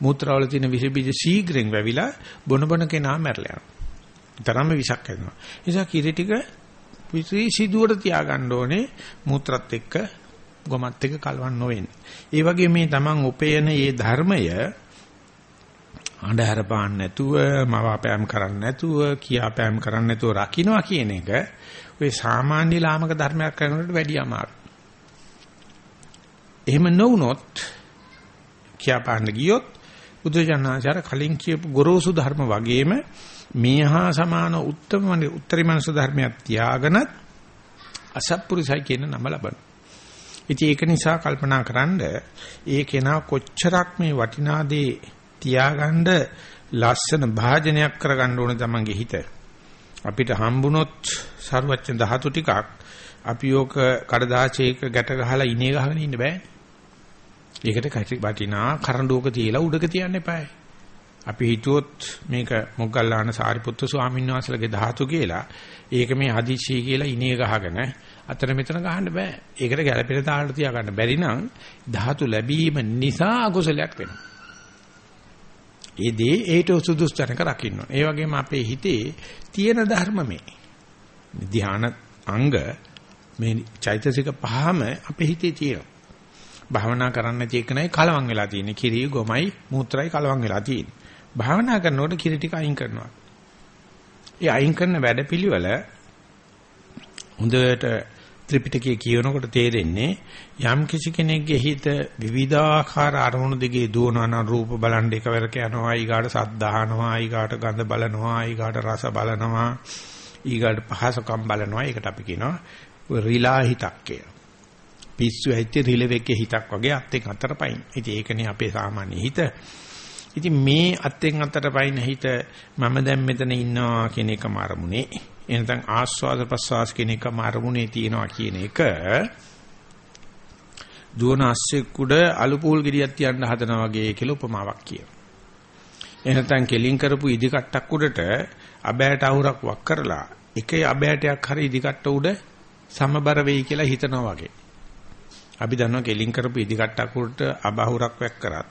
Speaker 1: මූත්‍රා වල තියෙන විස බීජ සීඝ්‍රයෙන් වැවිලා බොන බොන කෙනා මැරලා යනවා. තරම්ම විසක් හැදෙනවා. ඒ නිසා කිරි ටික විසි සිදුවට තියාගන්න ඕනේ මූත්‍රාත් එක්ක ගොමත් එක්ක කලවම් නොවෙන්න. ඒ වගේ මේ Taman උපයන මේ ධර්මය අඳුර පාන්න නැතුව, මවාපෑම් කරන්න නැතුව, කියාපෑම් කරන්න නැතුව රකින්නවා කියන එක ඔය සාමාන්‍ය ලාමක ධර්මයක් කරනකට වැඩිය අමාරුයි. එහෙම නොවුනොත් කියාපාන්න ගියොත් බුදුජානනාචාර කලින් කියපු ගොරෝසු ධර්ම වගේම මේහා සමාන උත්තම උත්තරීමනස ධර්මයක් තියාගෙනත් අසත්පුරුසයි කියන නම ලබන. ඉතින් ඒක නිසා කල්පනා කරන්ඩ ඒ කෙනා කොච්චරක් මේ වටිනා දේ තියාගන්න ලස්සන භාජනයක් කරගන්න ඕන තමන්ගේ හිත. අපිට හම්බුනොත් සරුවච්ච ධාතු ටිකක් අපි ඕක කඩදාචයක ගැට ගහලා ඉනේ ගහගෙන ඉන්න බෑ. ඒකට කටි වටිනා කරඬුවක තියලා උඩක තියන්න එපායි. අපි හිතුවොත් මේක මොග්ගල්ලාන සාරිපුත්තු ස්වාමීන් වහන්සේලාගේ ධාතු කියලා ඒක මේ හදිසි කියලා ඉනේ ගහගෙන අතර මෙතන ගහන්න බෑ. ඒකට ගැළපෙන තාලට තියාගන්න බැරි නම් ධාතු ලැබීම නිසා අකුසලයක් වෙනවා. ඒ දේ ඒට සුදුසු තැනක රකින්න ඕනේ. ඒ වගේම අපේ හිතේ තියෙන ධර්ම මේ. ධ්‍යාන අංග මේ චෛතසික පහම අපේ හිතේ තියෙනවා. භාවනා කරන්න නැති එක නයි කලවම් වෙලා තියෙන්නේ. කිරි ගොමයි මූත්‍රායි කලවම් වෙලා තියෙන්නේ. භාවනා කරනකොට කිරි ටික අයින් කරනවා. ඒ අයින් කරන වැඩපිළිවෙල හොඳට ත්‍රිපිටකය කියනකොට තේරෙන්නේ යම් කිසි කෙනෙක්ගේ හිත විවිධාකාර අරමුණු දිගේ දුවනවා නම් රූප බලන් එකවරක යනවා ඊගාට සද්ද අහනවා ඊගාට ගඳ බලනවා ඊගාට රස බලනවා ඊගාට පහසකම් බලනවා ඒකට අපි කියනවා රිලා හිතක් කියලා. පිස්සු ඇහිච්ච රිලෙවෙක්ගේ හිතක් වගේ අත්ෙන් අතට පයින්. ඉතින් ඒකනේ අපේ සාමාන්‍ය හිත. ඉතින් මේ අත්ෙන් අතට පයින් හිත මම දැන් මෙතන ඉන්නවා කියන එකම අරමුණේ එනතන් ආස්වාද ප්‍රසවාස කියන එකම අරමුණේ තියනවා කියන එක දුවන අස්සෙකුඩ අලු පූල් ගෙඩියක් තියන්න හදනවා වගේ කියලා උපමාවක් කියනවා. එනතන් කෙලින් කරපු ඉදි කට්ටක් උඩට අබෑට අහුරක් වක් කරලා එකේ අබෑටයක් හරි ඉදි කට්ට උඩ සමබර වෙයි කියලා හිතනවා වගේ. අපි දන්නවා කෙලින් කරපු ඉදි කට්ටක් උඩට අබ අහුරක් වැක් කරත්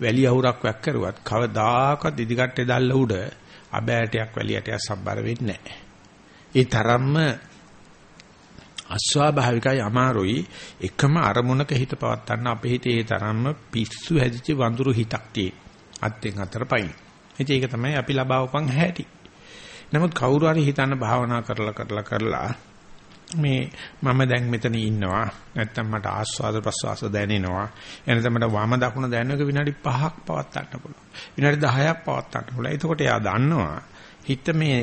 Speaker 1: වැලි අහුරක් වැක් කරුවත් කවදාකවත් ඉදි කට්ටේ දැල්ල උඩ අබෑටයක් වැලියටයක් සම්බර වෙන්නේ නැහැ. ඒ තරම්ම අස්වාභාවිකයි අමාරුයි එකම අරමුණක හිත පවත්වන්න අපේ හිතේ ඒ තරම්ම පිස්සු හැදිච්ච වඳුරු හිතක් tie. අත්ෙන් අතර පයින්. ඉතින් ඒක තමයි අපි ලබාවපන් හැටි. නමුත් කවුරු හරි හිතන්න භාවනා කරලා කරලා කරලා මේ මම දැන් මෙතන ඉන්නවා. නැත්තම් මට ආස්වාද ප්‍රසවාස දැනෙනවා. එනතම මට වම දකුණ දැනෙනක විනාඩි 5ක් පවත්වන්න පුළුවන්. විනාඩි 10ක් පවත්වන්න පුළුවන්. එතකොට එයා දන්නවා හිත මේ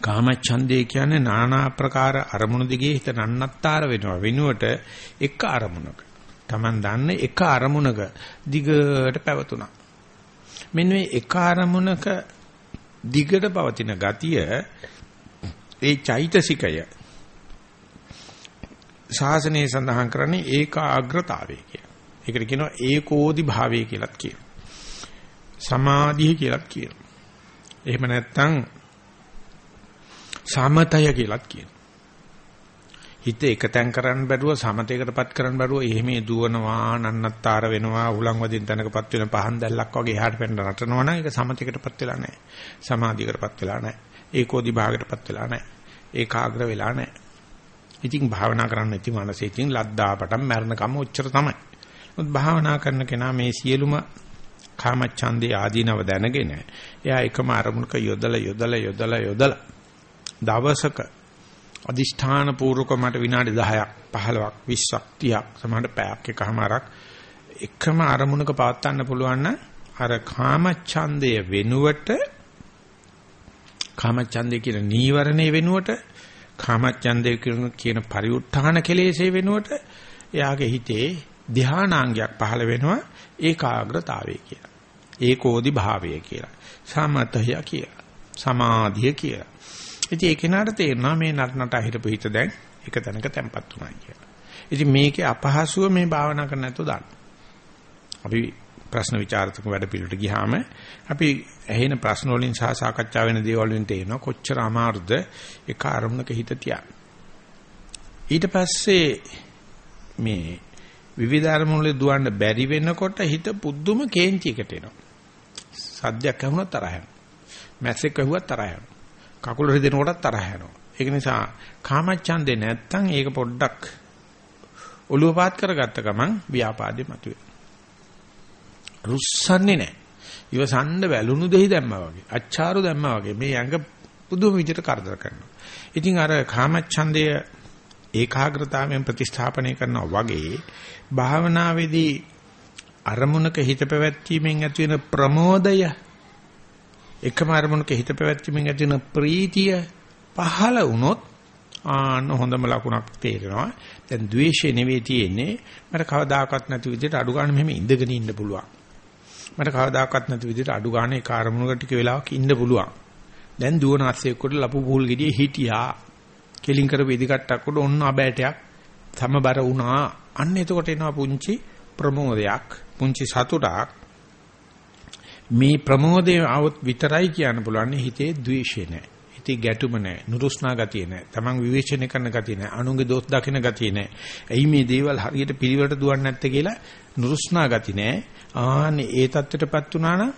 Speaker 1: කාමච්ඡන්දේ කියන්නේ নানা ආකාර අරමුණු දිගේ හිත නන්නත්තර වෙනවා. වෙනුවට එක අරමුණක. Taman දන්නේ එක අරමුණක දිගට පැවතුණා. මෙන්න මේ එක අරමුණක දිගට පවතින ගතිය ඒ චෛතසිකය ශාසනයේ සඳහන් කරන්නේ ඒකාග්‍රතාවය කියලා. ඒකට කියනවා ඒකෝදි භාවය කියලාත් කියනවා. සමාධිය කියලාත් කියනවා. එහෙම නැත්නම් සමතය කියලාත් කියනවා. හිත එකතෙන් කරන්න බැරුව සමතයකටපත් කරන්න බැරුව එහෙම දුවනවා නන්නත්තර වෙනවා උලන් වදින් තැනකපත් වෙන පහන් දැල්ලක් වගේ එහාට පැන්න රටනවා නම් ඒක සමතයකටපත් වෙලා නැහැ. සමාධියකටපත් වෙලා නැහැ. ඒකෝදි භාගයටපත් වෙලා නැහැ. ඒකාග්‍ර වෙලා නැහැ. ඉතින් භාවනා කරන්න නැති මනසේ ඉතින් ලද්දාපටන් මරණකම ඔච්චර තමයි. මොකද භාවනා කරන කෙනා මේ සියලුම කාමච්ඡන්දේ ආදීනව දැනගෙන එයා එකම අරමුණක යොදලා යොදලා යොදලා යොදලා දවසක අදිෂ්ඨාන පූර්වක මට විනාඩි 10ක් 15ක් 20ක් 30ක් සමහරට පැයක් එකමාරක් එකම අරමුණක පවත්වන්න පුළුවන් නම් අර කාමච්ඡන්දය වෙනුවට කාමච්ඡන්දේ කියන නීවරණේ වෙනුවට කාමච්ඡන්දේ කියන කියන පරිඋත්ථාන කෙලෙසේ වෙනුවට එයාගේ හිතේ ධානාංගයක් පහළ වෙනවා ඒකාග්‍රතාවය කියලා. ඒකෝදි භාවය කියලා. සමතය කියලා. සමාධිය කියලා. ඉතින් ඒ කෙනාට තේරෙනවා මේ නටනට හිරපු හිත දැන් එක තැනක තැම්පත් වුණා කියලා. ඉතින් මේකේ අපහසුව මේ භාවනා කරන්න නැතුව දාන්න. අපි ප්‍රශ්න විචාරතුක වැඩ පිළිවෙලට ගියාම අපි ඇහෙන ප්‍රශ්න වලින් සහ සාකච්ඡා වෙන දේවල් වලින් තේරෙනවා කොච්චර අමාරුද ඒක අරමුණක හිත තියන්න. ඊට පස්සේ මේ විවිධ අරමුණු වල දුවන්න බැරි වෙනකොට හිත පුදුම කේන්තියකට එනවා. සද්දයක් ඇහුණොත් තරහ යනවා. මැස්සෙක් ඇහුවත් තරහ යනවා. කකුල රිදෙනකොටත් තරහ යනවා. ඒක නිසා කාමච්ඡන්දේ නැත්තම් ඒක පොඩ්ඩක් ඔළුව පාත් කරගත්ත ගමන් ව්‍යාපාදේ මතුවේ. රුස්සන්නේ නැහැ. ඉවසන්න බැලුණු දෙහි දැම්මා වගේ. අච්චාරු දැම්මා වගේ. මේ ඇඟ පුදුම විදිහට කරදර කරනවා. ඉතින් අර කාමච්ඡන්දය ඒකාග්‍රතාවයෙන් ප්‍රතිස්ථාපනය කරනවා වගේ භාවනාවේදී අරමුණක හිත පැවැත්වීමෙන් ඇති වෙන ප්‍රමෝදය එකම අරමුණක හිත පැවැත්වීමෙන් ඇති වෙන ප්‍රීතිය පහළ වුණොත් ආන්න හොඳම ලකුණක් තේරෙනවා. දැන් ද්වේෂය නෙවෙයි තියෙන්නේ. මට කවදාකවත් නැති විදිහට අඩු ගන්න මෙහෙම ඉඳගෙන ඉන්න පුළුවන්. මට කවදාකවත් නැති විදිහට අඩු ගන්න ඒ කාර්මුණක ටික වෙලාවක් ඉන්න පුළුවන්. දැන් දුවන අස්සෙක්කොට ලපු පූල් ගෙඩිය හිටියා. කෙලින් කරපු ඉදිකට්ටක් උඩ ඔන්න අබෑටයක් සමබර වුණා. අන්න එතකොට එනවා පුංචි ප්‍රමෝදයක්, පුංචි සතුටක්. මේ ප්‍රමෝදේ આવොත් විතරයි කියන්න පුළුවන් හිතේ ද්වේෂය නැහැ. හිතේ ගැටුම නැහැ. නුරුස්නා ගතිය නැහැ. Taman විවේචනය කරන ගතිය නැහැ. අනුන්ගේ දෝෂ දකින ගතිය නැහැ. එයි මේ දේවල් හරියට පිළිවෙලට දුවන්නේ නැත්තේ කියලා නුරුස්නා ගති නැහැ. ආන්නේ ඒ தත්ත්වයටපත් වුණා නම්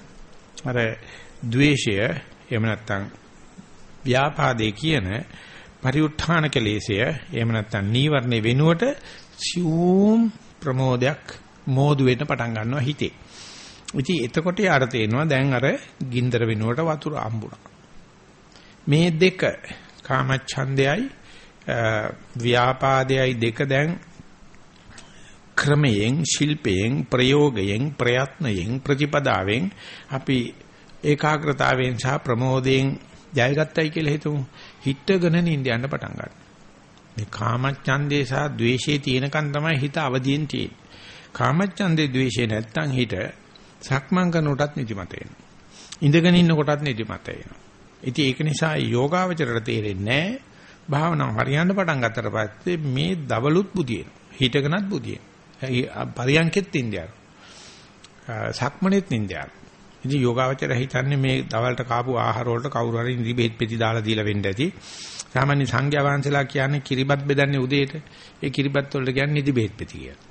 Speaker 1: අර ද්වේෂය එහෙම නැත්නම් ව්‍යාපාදේ කියන පරිඋත්ථාන කෙලෙසය එහෙම නැත්නම් නීවරණේ වෙනුවට සියුම් ප්‍රමෝදයක් මෝදු වෙන්න පටන් ගන්නවා හිතේ. ඉතින් එතකොට යාර තේනවා දැන් අර ගින්දර වෙනුවට වතුර අම්බුණා. මේ දෙක කාමච්ඡන්දයයි ව්‍යාපාදයයි දෙක දැන් ක්‍රමයෙන් ශිල්පයෙන් ප්‍රයෝගයෙන් ප්‍රයත්නයෙන් ප්‍රතිපදාවෙන් අපි ඒකාග්‍රතාවයෙන් සහ ප්‍රමෝදයෙන් ජයගත්තයි කියලා හිතමු. හිටගෙන නිඳ යන්න පටන් ගන්නවා. මේ කාමච්ඡන්දේ සහ ද්වේෂේ තියෙනකන් තමයි හිත අවදියෙන් තියෙන්නේ. කාමච්ඡන්දේ ද්වේෂේ නැත්තම් හිත සක්මන් කරනකොටත් නිදිමත එනවා. ඉඳගෙන ඉන්නකොටත් නිදිමත එනවා. ඉතින් ඒක නිසා යෝගාවචරයට තේරෙන්නේ නැහැ. භාවනාව හරියන්න පටන් ගත්තට පස්සේ මේ දවලුත් බුදියෙන හිටගෙනත් බුදියෙන පරියන්කෙත් ඉන්දියාව. සක්මනේත් ඉන්දියාව. ඉතින් යෝගාවචර හිතන්නේ මේ දවල්ට කාපු ආහාර වලට කවුරු හරි නිදි බෙහෙත් පෙති දාලා දීලා වෙන්න ඇති. සාමාන්‍ය සංඝයා වහන්සේලා කියන්නේ කිරිබත් බෙදන්නේ උදේට. ඒ කිරිබත් වලට කියන්නේ නිදි බෙහෙත් පෙති කියලා.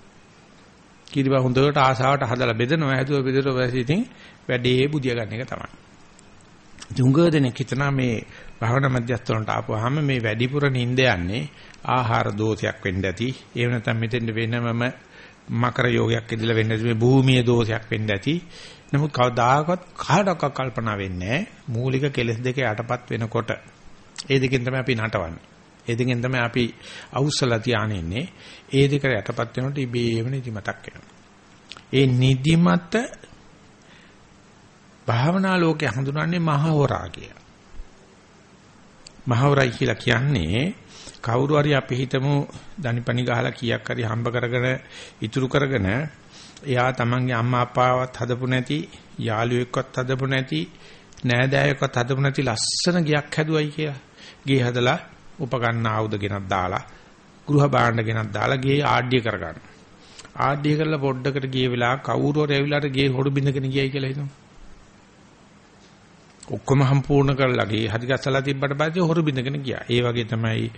Speaker 1: කිරිබත් හොඳට ආසාවට හදලා බෙදනවා. හැදුව බෙදලා පස්සේ ඉතින් වැඩේ බුදියා ගන්න එක තමයි. දුංගදෙනෙක් හිතනා මේ භාවනා මධ්‍යස්ථලන්ට ආපුවාම මේ වැඩිපුර නිින්ද යන්නේ ආහාර දෝෂයක් වෙන්න ඇති. එහෙම නැත්නම් මෙතෙන්ද වෙනමම මකර යෝගයක් ඉදලා වෙන්න ඇති මේ භූමියේ දෝෂයක් වෙන්න ඇති. නමුත් කවදාකවත් කාටවත් කල්පනා වෙන්නේ මූලික කෙලෙස් දෙක යටපත් වෙනකොට ඒ දෙකෙන් තමයි අපි නටවන්නේ. ඒ දෙකෙන් තමයි අපි අවුස්සලා තියානින්නේ. ඒ දෙක යටපත් වෙනකොට ඉබේම නිදිමතක් එනවා. ඒ නිදිමත භාවනා ලෝකේ හඳුනන්නේ මහවරා කියලා. මහවරයි කියලා කියන්නේ කවුරු හරි අපි හිතමු දනිපනි ගහලා කීයක් හරි හම්බ කරගෙන ඉතුරු කරගෙන එයා තමන්ගේ අම්මා අප්පාවත් හදපු නැති යාළුවෙක්වත් හදපු නැති නෑදෑයෙක්වත් හදපු නැති ලස්සන ගයක් හැදුවයි කියලා. ගේ හදලා උපකරණ ආයුධ ගෙනත් දාලා ගෘහ භාණ්ඩ ගෙනත් දාලා ගේ ආඩ්‍ය කරගන්න. ආඩ්‍ය කරලා පොඩ්ඩකට ගිය වෙලාව කවුරු හරි ඇවිල්ලාට ගේ හොඩු බින්දගෙන ගියයි කියලා හිතමු. ඔක්කොම සම්පූර්ණ කරලා ගේ හරි ගස්සලා තිබ්බට පස්සේ හොරු බින්දගෙන ගියා. ඒ වගේ තමයි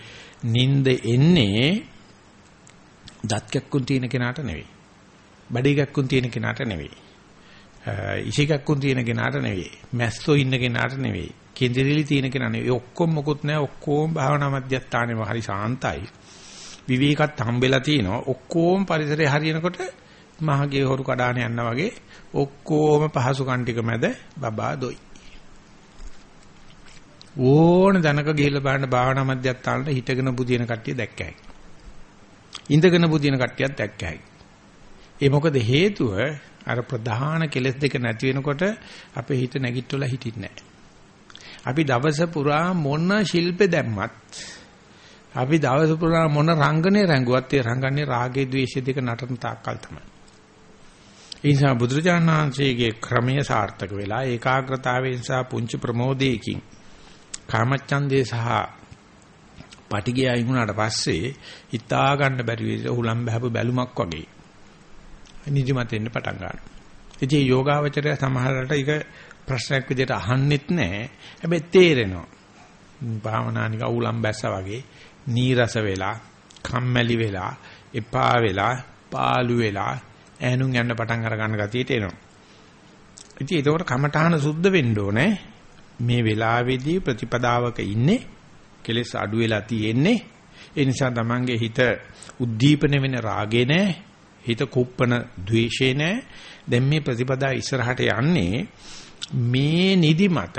Speaker 1: නිින්ද එන්නේ දත් කැක්කුම් තියෙන කෙනාට නෙවෙයි. බඩේ කැක්කුම් තියෙන කෙනාට නෙවෙයි. ඉෂි කැක්කුම් තියෙන කෙනාට නෙවෙයි. මැස්සෝ ඉන්න කෙනාට නෙවෙයි. කේන්දරිලි තියෙන කෙනා නෙවෙයි. ඔක්කොම මොකුත් නැහැ. ඔක්කොම භාවනා මධ්‍යස්ථානේම හරි සාන්තයි. විවේකත් හම්බෙලා තිනවා. ඔක්කොම පරිසරය හරියනකොට මහගේ හොරු කඩාන යනවා වගේ ඔක්කොම පහසු කන්ටික මැද බබා දොයි. ඕන දනක ගිහිල්ලා බලන්න භාවනා මධ්‍යස්ථානට හිටගෙන බුදින කට්ටිය දැක්කයි. ඉඳගෙන බුදින කට්ටියත් දැක්කයි. ඒ මොකද හේතුව අර ප්‍රධාන කෙලෙස් දෙක නැති වෙනකොට අපේ හිත නැගිටවලා හිටින්නේ නැහැ. අපි දවස පුරා මොන ශිල්පේ දැම්මත් අපි දවස පුරා මොන රංගනේ රැඟුවත් ඒ රංගන්නේ රාගේ ద్వේෂය දෙක නටන තාක්කල් තමයි. ඒ නිසා බුදුරජාණන් වහන්සේගේ ක්‍රමය සාර්ථක වෙලා ඒකාග්‍රතාවයෙන් සහ පුංචි ප්‍රමෝදයකින් කාමච්ඡන්දේ සහ පටිගය අයින් වුණාට පස්සේ හිතා ගන්න බැරි විදිහට හුලම් බහපු බැලුමක් වගේ නිදිමත එන්න පටන් ගන්නවා. ඉතින් යෝගාවචරය සමහරකට ඒක ප්‍රශ්නයක් විදිහට අහන්නෙත් නැහැ. හැබැයි තේරෙනවා. භාවනානික උලම් බැස්සා වගේ නීරස වෙලා, කම්මැලි වෙලා, එපා වෙලා, පාළු වෙලා ඈනුන් යන්න පටන් අර ගන්න ගතියට එනවා. ඉතින් ඒකෝට කමඨාන සුද්ධ වෙන්න ඕනේ. මේ වෙලාවේදී ප්‍රතිපදාවක ඉන්නේ කෙලෙස් අඩු වෙලා තියෙන්නේ. ඒ නිසා තමන්ගේ හිත උද්දීපන වෙන රාගේ නැහැ. හිත කුප්පන ද්වේෂේ නැහැ. දැන් මේ ප්‍රතිපදා ඉස්සරහට යන්නේ මේ නිදිමත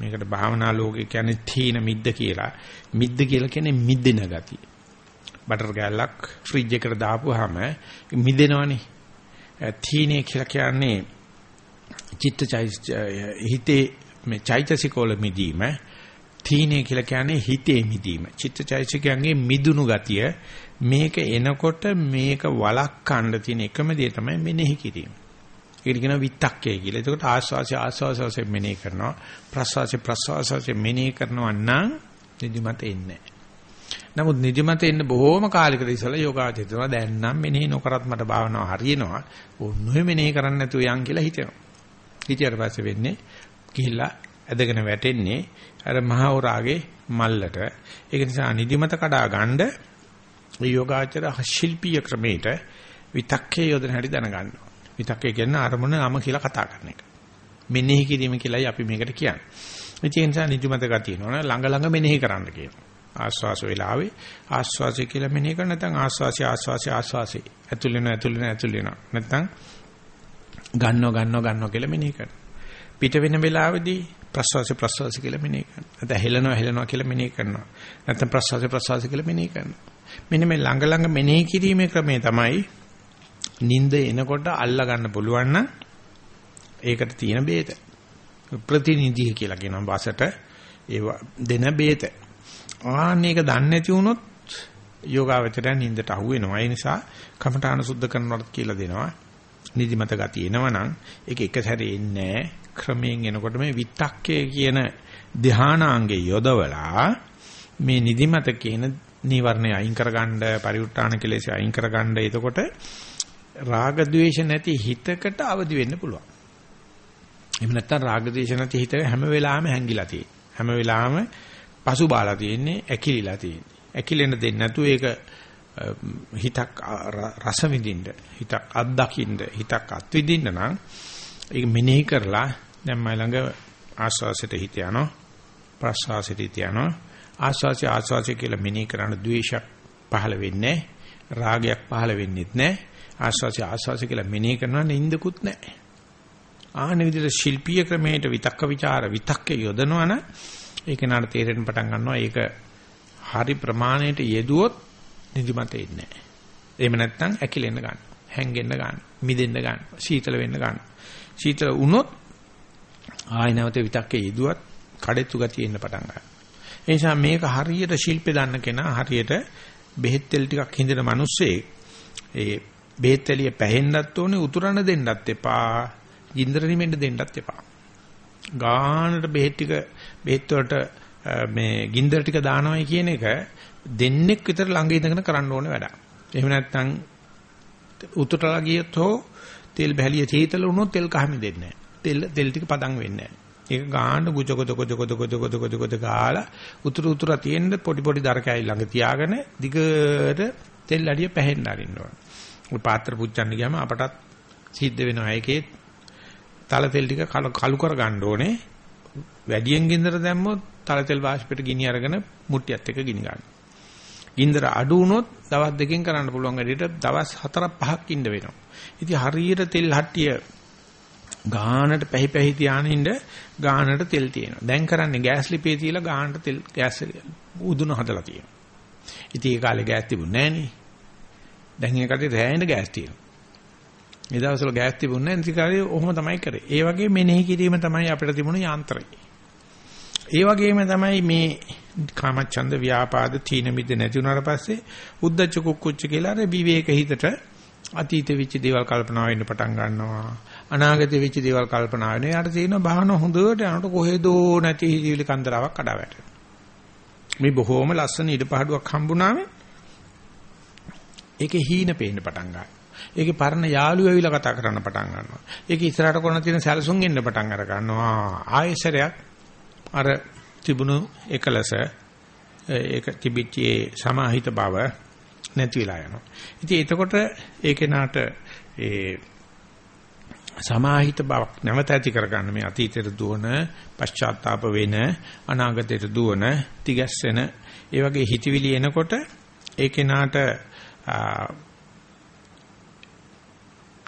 Speaker 1: මේකට භාවනා ලෝකේ කියන්නේ තීන මිද්ද කියලා. මිද්ද කියලා කියන්නේ මිදෙන ගතිය. බටර් ගෑල්ලක් ෆ්‍රිජ් එකට දාපුවාම මිදෙනවනේ. තීනේ කියලා කියන්නේ චිත්තචෛත හිතේ මේ චෛතසිකවල මිදීම තීනේ කියලා කියන්නේ හිතේ මිදීම. චිත්තචෛතසිකයන්ගේ මිදුණු ගතිය මේක එනකොට මේක වළක්වන්න තියෙන එකම දේ තමයි මෙනෙහි කිරීම. ඒකට කියනවා විත්තක්කය කියලා. එතකොට ආස්වාසය ආස්වාසය මෙනෙහි කරනවා. ප්‍රස්වාසය ප්‍රස්වාසය මෙනෙහි කරනවා නම් නිදිමත එන්නේ නමුත් නිදිමත එන්න බොහෝම කාලයකට ඉස්සලා යෝගාචරිතනවා දැන් නම් මෙනෙහි නොකරත් මට භාවනාව හරියනවා. ඕනොයි මෙනෙහි කරන්න නැතුව යන් කියලා හිතෙනවා. හිතියට පස්සේ වෙන්නේ ගිහිල්ලා ඇදගෙන වැටෙන්නේ අර මහවරාගේ මල්ලට. ඒක නිසා නිදිමත කඩා ගන්න යෝගාචර ශිල්පීය ක්‍රමයට විතක්කේ යොදන හැටි දැනගන්නවා. විතක්කේ කියන්නේ අරමුණ නම කියලා කතා කරන එක. මෙනෙහි කිරීම කියලායි අපි මේකට කියන්නේ. ඒ නිසා නිදිමත ගතිය නෝන ළඟ ළඟ මෙනෙහි කරන්න කියනවා. ආස්වාස වේලාවේ ආස්වාසය කියලා මෙනෙහි කරන නැත්නම් ආස්වාසය ආස්වාසය ආස්වාසය ඇතුල් වෙන ඇතුල් වෙන ඇතුල් වෙන නැත්නම් ගන්නව ගන්නව ගන්නව කියලා මෙනෙහි කරනවා. පිට වෙන වෙලාවේදී ප්‍රස්වාසය ප්‍රස්වාසය කියලා මෙනෙහි කරනවා. නැත්නම් හෙලනවා හෙලනවා කියලා මෙනෙහි කරනවා. නැත්නම් ප්‍රස්වාසය ප්‍රස්වාසය කියලා මෙනෙහි කරනවා. මෙන්න මේ ළඟ ළඟ මෙනෙහි කිරීමේ ක්‍රමය තමයි නිින්ද එනකොට අල්ලා ගන්න පුළුවන් නම් ඒකට තියෙන බේත. ප්‍රතිනිධිය කියලා කියනවා බසට ඒ දෙන බේත. ආන්න ඒක දන්නේ නැති වුණොත් යෝගාවචරය නිින්දට අහු වෙනවා. ඒ නිසා කමඨාන සුද්ධ කරනවට කියලා දෙනවා. නිදිමත ගතිය එනවනම් ඒක එක සැරේ එන්නේ ක්‍රමයෙන් එනකොට මේ විතක්කේ කියන ධානාංගේ යොදවලා මේ නිදිමත කියන නීවරණය අයින් කරගන්න පරිඋත් ทาน කෙලෙසි අයින් කරගන්න එතකොට රාග ద్వේෂ නැති හිතකට අවදි වෙන්න පුළුවන්. එහෙම නැත්නම් රාග ద్వේෂ නැති හිත හැම වෙලාවෙම හැංගිලා තියෙන්නේ. හැම වෙලාවෙම පසු බාලා තියෙන්නේ, ඇකිලිලා තියෙන්නේ. ඇකිලෙන දෙන්නේ නැතු ඒක හිතක් රස විඳින්න, හිතක් අත්දකින්න, හිතක් අත්විඳින්න නම් ඒක මෙනෙහි කරලා දැන් මයි ළඟ ආස්වාසයට හිත යනවා, ප්‍රස්වාසයට හිත යනවා. ආස්වාසය ආස්වාසය කියලා මෙනෙහි කරන ද්වේෂයක් පහළ වෙන්නේ රාගයක් පහළ වෙන්නේත් නැහැ. ආස්වාසය ආස්වාසය කියලා මෙනෙහි කරනවා නින්දකුත් නැහැ. ආහන විදිහට ශිල්පීය ක්‍රමයට විතක්ක ਵਿਚාර විතක්කේ යොදනවන ඒක නාට තේරෙන්න පටන් ගන්නවා ඒක හරි ප්‍රමාණයට යෙදුවොත් නිදිමත එන්නේ නැහැ. එහෙම නැත්නම් ඇකිලෙන්න ගන්න. හැංගෙන්න ගන්න. මිදෙන්න ගන්න. සීතල වෙන්න ගන්න. සීතල වුණොත් ආය නැවත විතක්කේ යෙදුවත් කඩෙත්තු ගතිය එන්න පටන් ගන්නවා. ඒ නිසා මේක හරියට ශිල්පේ දන්න කෙනා හරියට බෙහෙත් තෙල් ටිකක් හින්දෙන මිනිස්සේ ඒ බෙහෙත් තෙලිය පැහෙන්නත් ඕනේ උතුරන දෙන්නත් එපා. ජීන්දර නිමෙන්න දෙන්නත් එපා. ගානට බෙහෙත් ටික බෙහෙත් වලට මේ ගින්දර ටික දානවයි කියන එක දෙන්නෙක් විතර ළඟ ඉඳගෙන කරන්න ඕනේ වැඩක්. එහෙම නැත්නම් උතුරලා ගියත් හෝ තෙල් බැලිය සීතල වුණොත් තෙල් කහමි දෙන්නේ නැහැ. තෙල් තෙල් ටික පදන් වෙන්නේ නැහැ. ඒක ගාන්න ගුජ ගොද ගොද ගොද ගොද ගොද ගොද ගොද ගාලා උතුරු උතුර තියෙන පොඩි පොඩි දර කැයි ළඟ තියාගෙන දිගට තෙල් අඩිය පැහෙන්න අරින්න ඕන. ඔය පාත්‍ර පුච්චන්න ගියාම අපටත් සිද්ධ වෙනවා ඒකේ තල තෙල් ටික කලු කර ගන්න ඕනේ. වැඩියෙන් ගින්දර දැම්මොත් තල තෙල් වාෂ්පයට ගිනි අරගෙන මුට්ටියත් එක්ක ගිනි ගන්න. ගින්දර අඩු වුණොත් දවස් දෙකකින් කරන්න පුළුවන් වැඩේට දවස් 4ක් 5ක් ඉන්න වෙනවා. ඉතින් හරියට තෙල් හට්ටිය ගානට පැහි පැහි තියානින්න ගානට තෙල් තියෙනවා. දැන් කරන්නේ ගෑස් ලිපේ තියලා ගානට තෙල් ගෑස් උදුන හදලා තියෙනවා. ඉතින් ඒ කාලේ ගෑස් තිබුණේ නැහනේ. දැන් ඒකට රැයෙන ගෑස් තියෙනවා. ඒ දවස්වල ගෑස් තිබුණේ නැති කාලේ ඔහොම තමයි කරේ. ඒ වගේ මෙනෙහි කිරීම තමයි අපිට තිබුණු යාන්ත්‍රය. ඒ වගේම තමයි මේ කාමච්ඡන්ද ව්‍යාපාද තීන මිද නැති වුණාට පස්සේ උද්දච්ච කුක්කුච්ච කියලා අර විවේක හිතට අතීත වෙච්ච දේවල් කල්පනා වෙන්න පටන් ගන්නවා. අනාගත වෙච්ච දේවල් කල්පනා වෙනවා. යාට තියෙනවා බහන හොඳට යනකොට කොහෙදෝ නැති හිවිලි කන්දරාවක් කඩා වැටෙනවා. මේ බොහොම ලස්සන ඉඩපාඩුවක් හම්බුනාම ඒකේ හීන පේන්න පටන් ගන්නවා. ඒකේ පරණ යාළුවෝ ඇවිල්ලා කතා කරන්න පටන් ගන්නවා. ඒකේ ඉස්සරහට කරන තියෙන සැලසුම් එන්න පටන් අර ගන්නවා. ආයෙසරයක් අර තිබුණු එකලස ඒක තිබිච්චේ සමාහිත බව නැති වෙලා යනවා. ඉතින් එතකොට ඒ කෙනාට ඒ සමාහිත බවක් නැවත ඇති කරගන්න මේ අතීතයට දුවන පශ්චාත්තාප වෙන අනාගතයට දුවන තිගැස්සෙන ඒ වගේ හිතවිලි එනකොට ඒ කෙනාට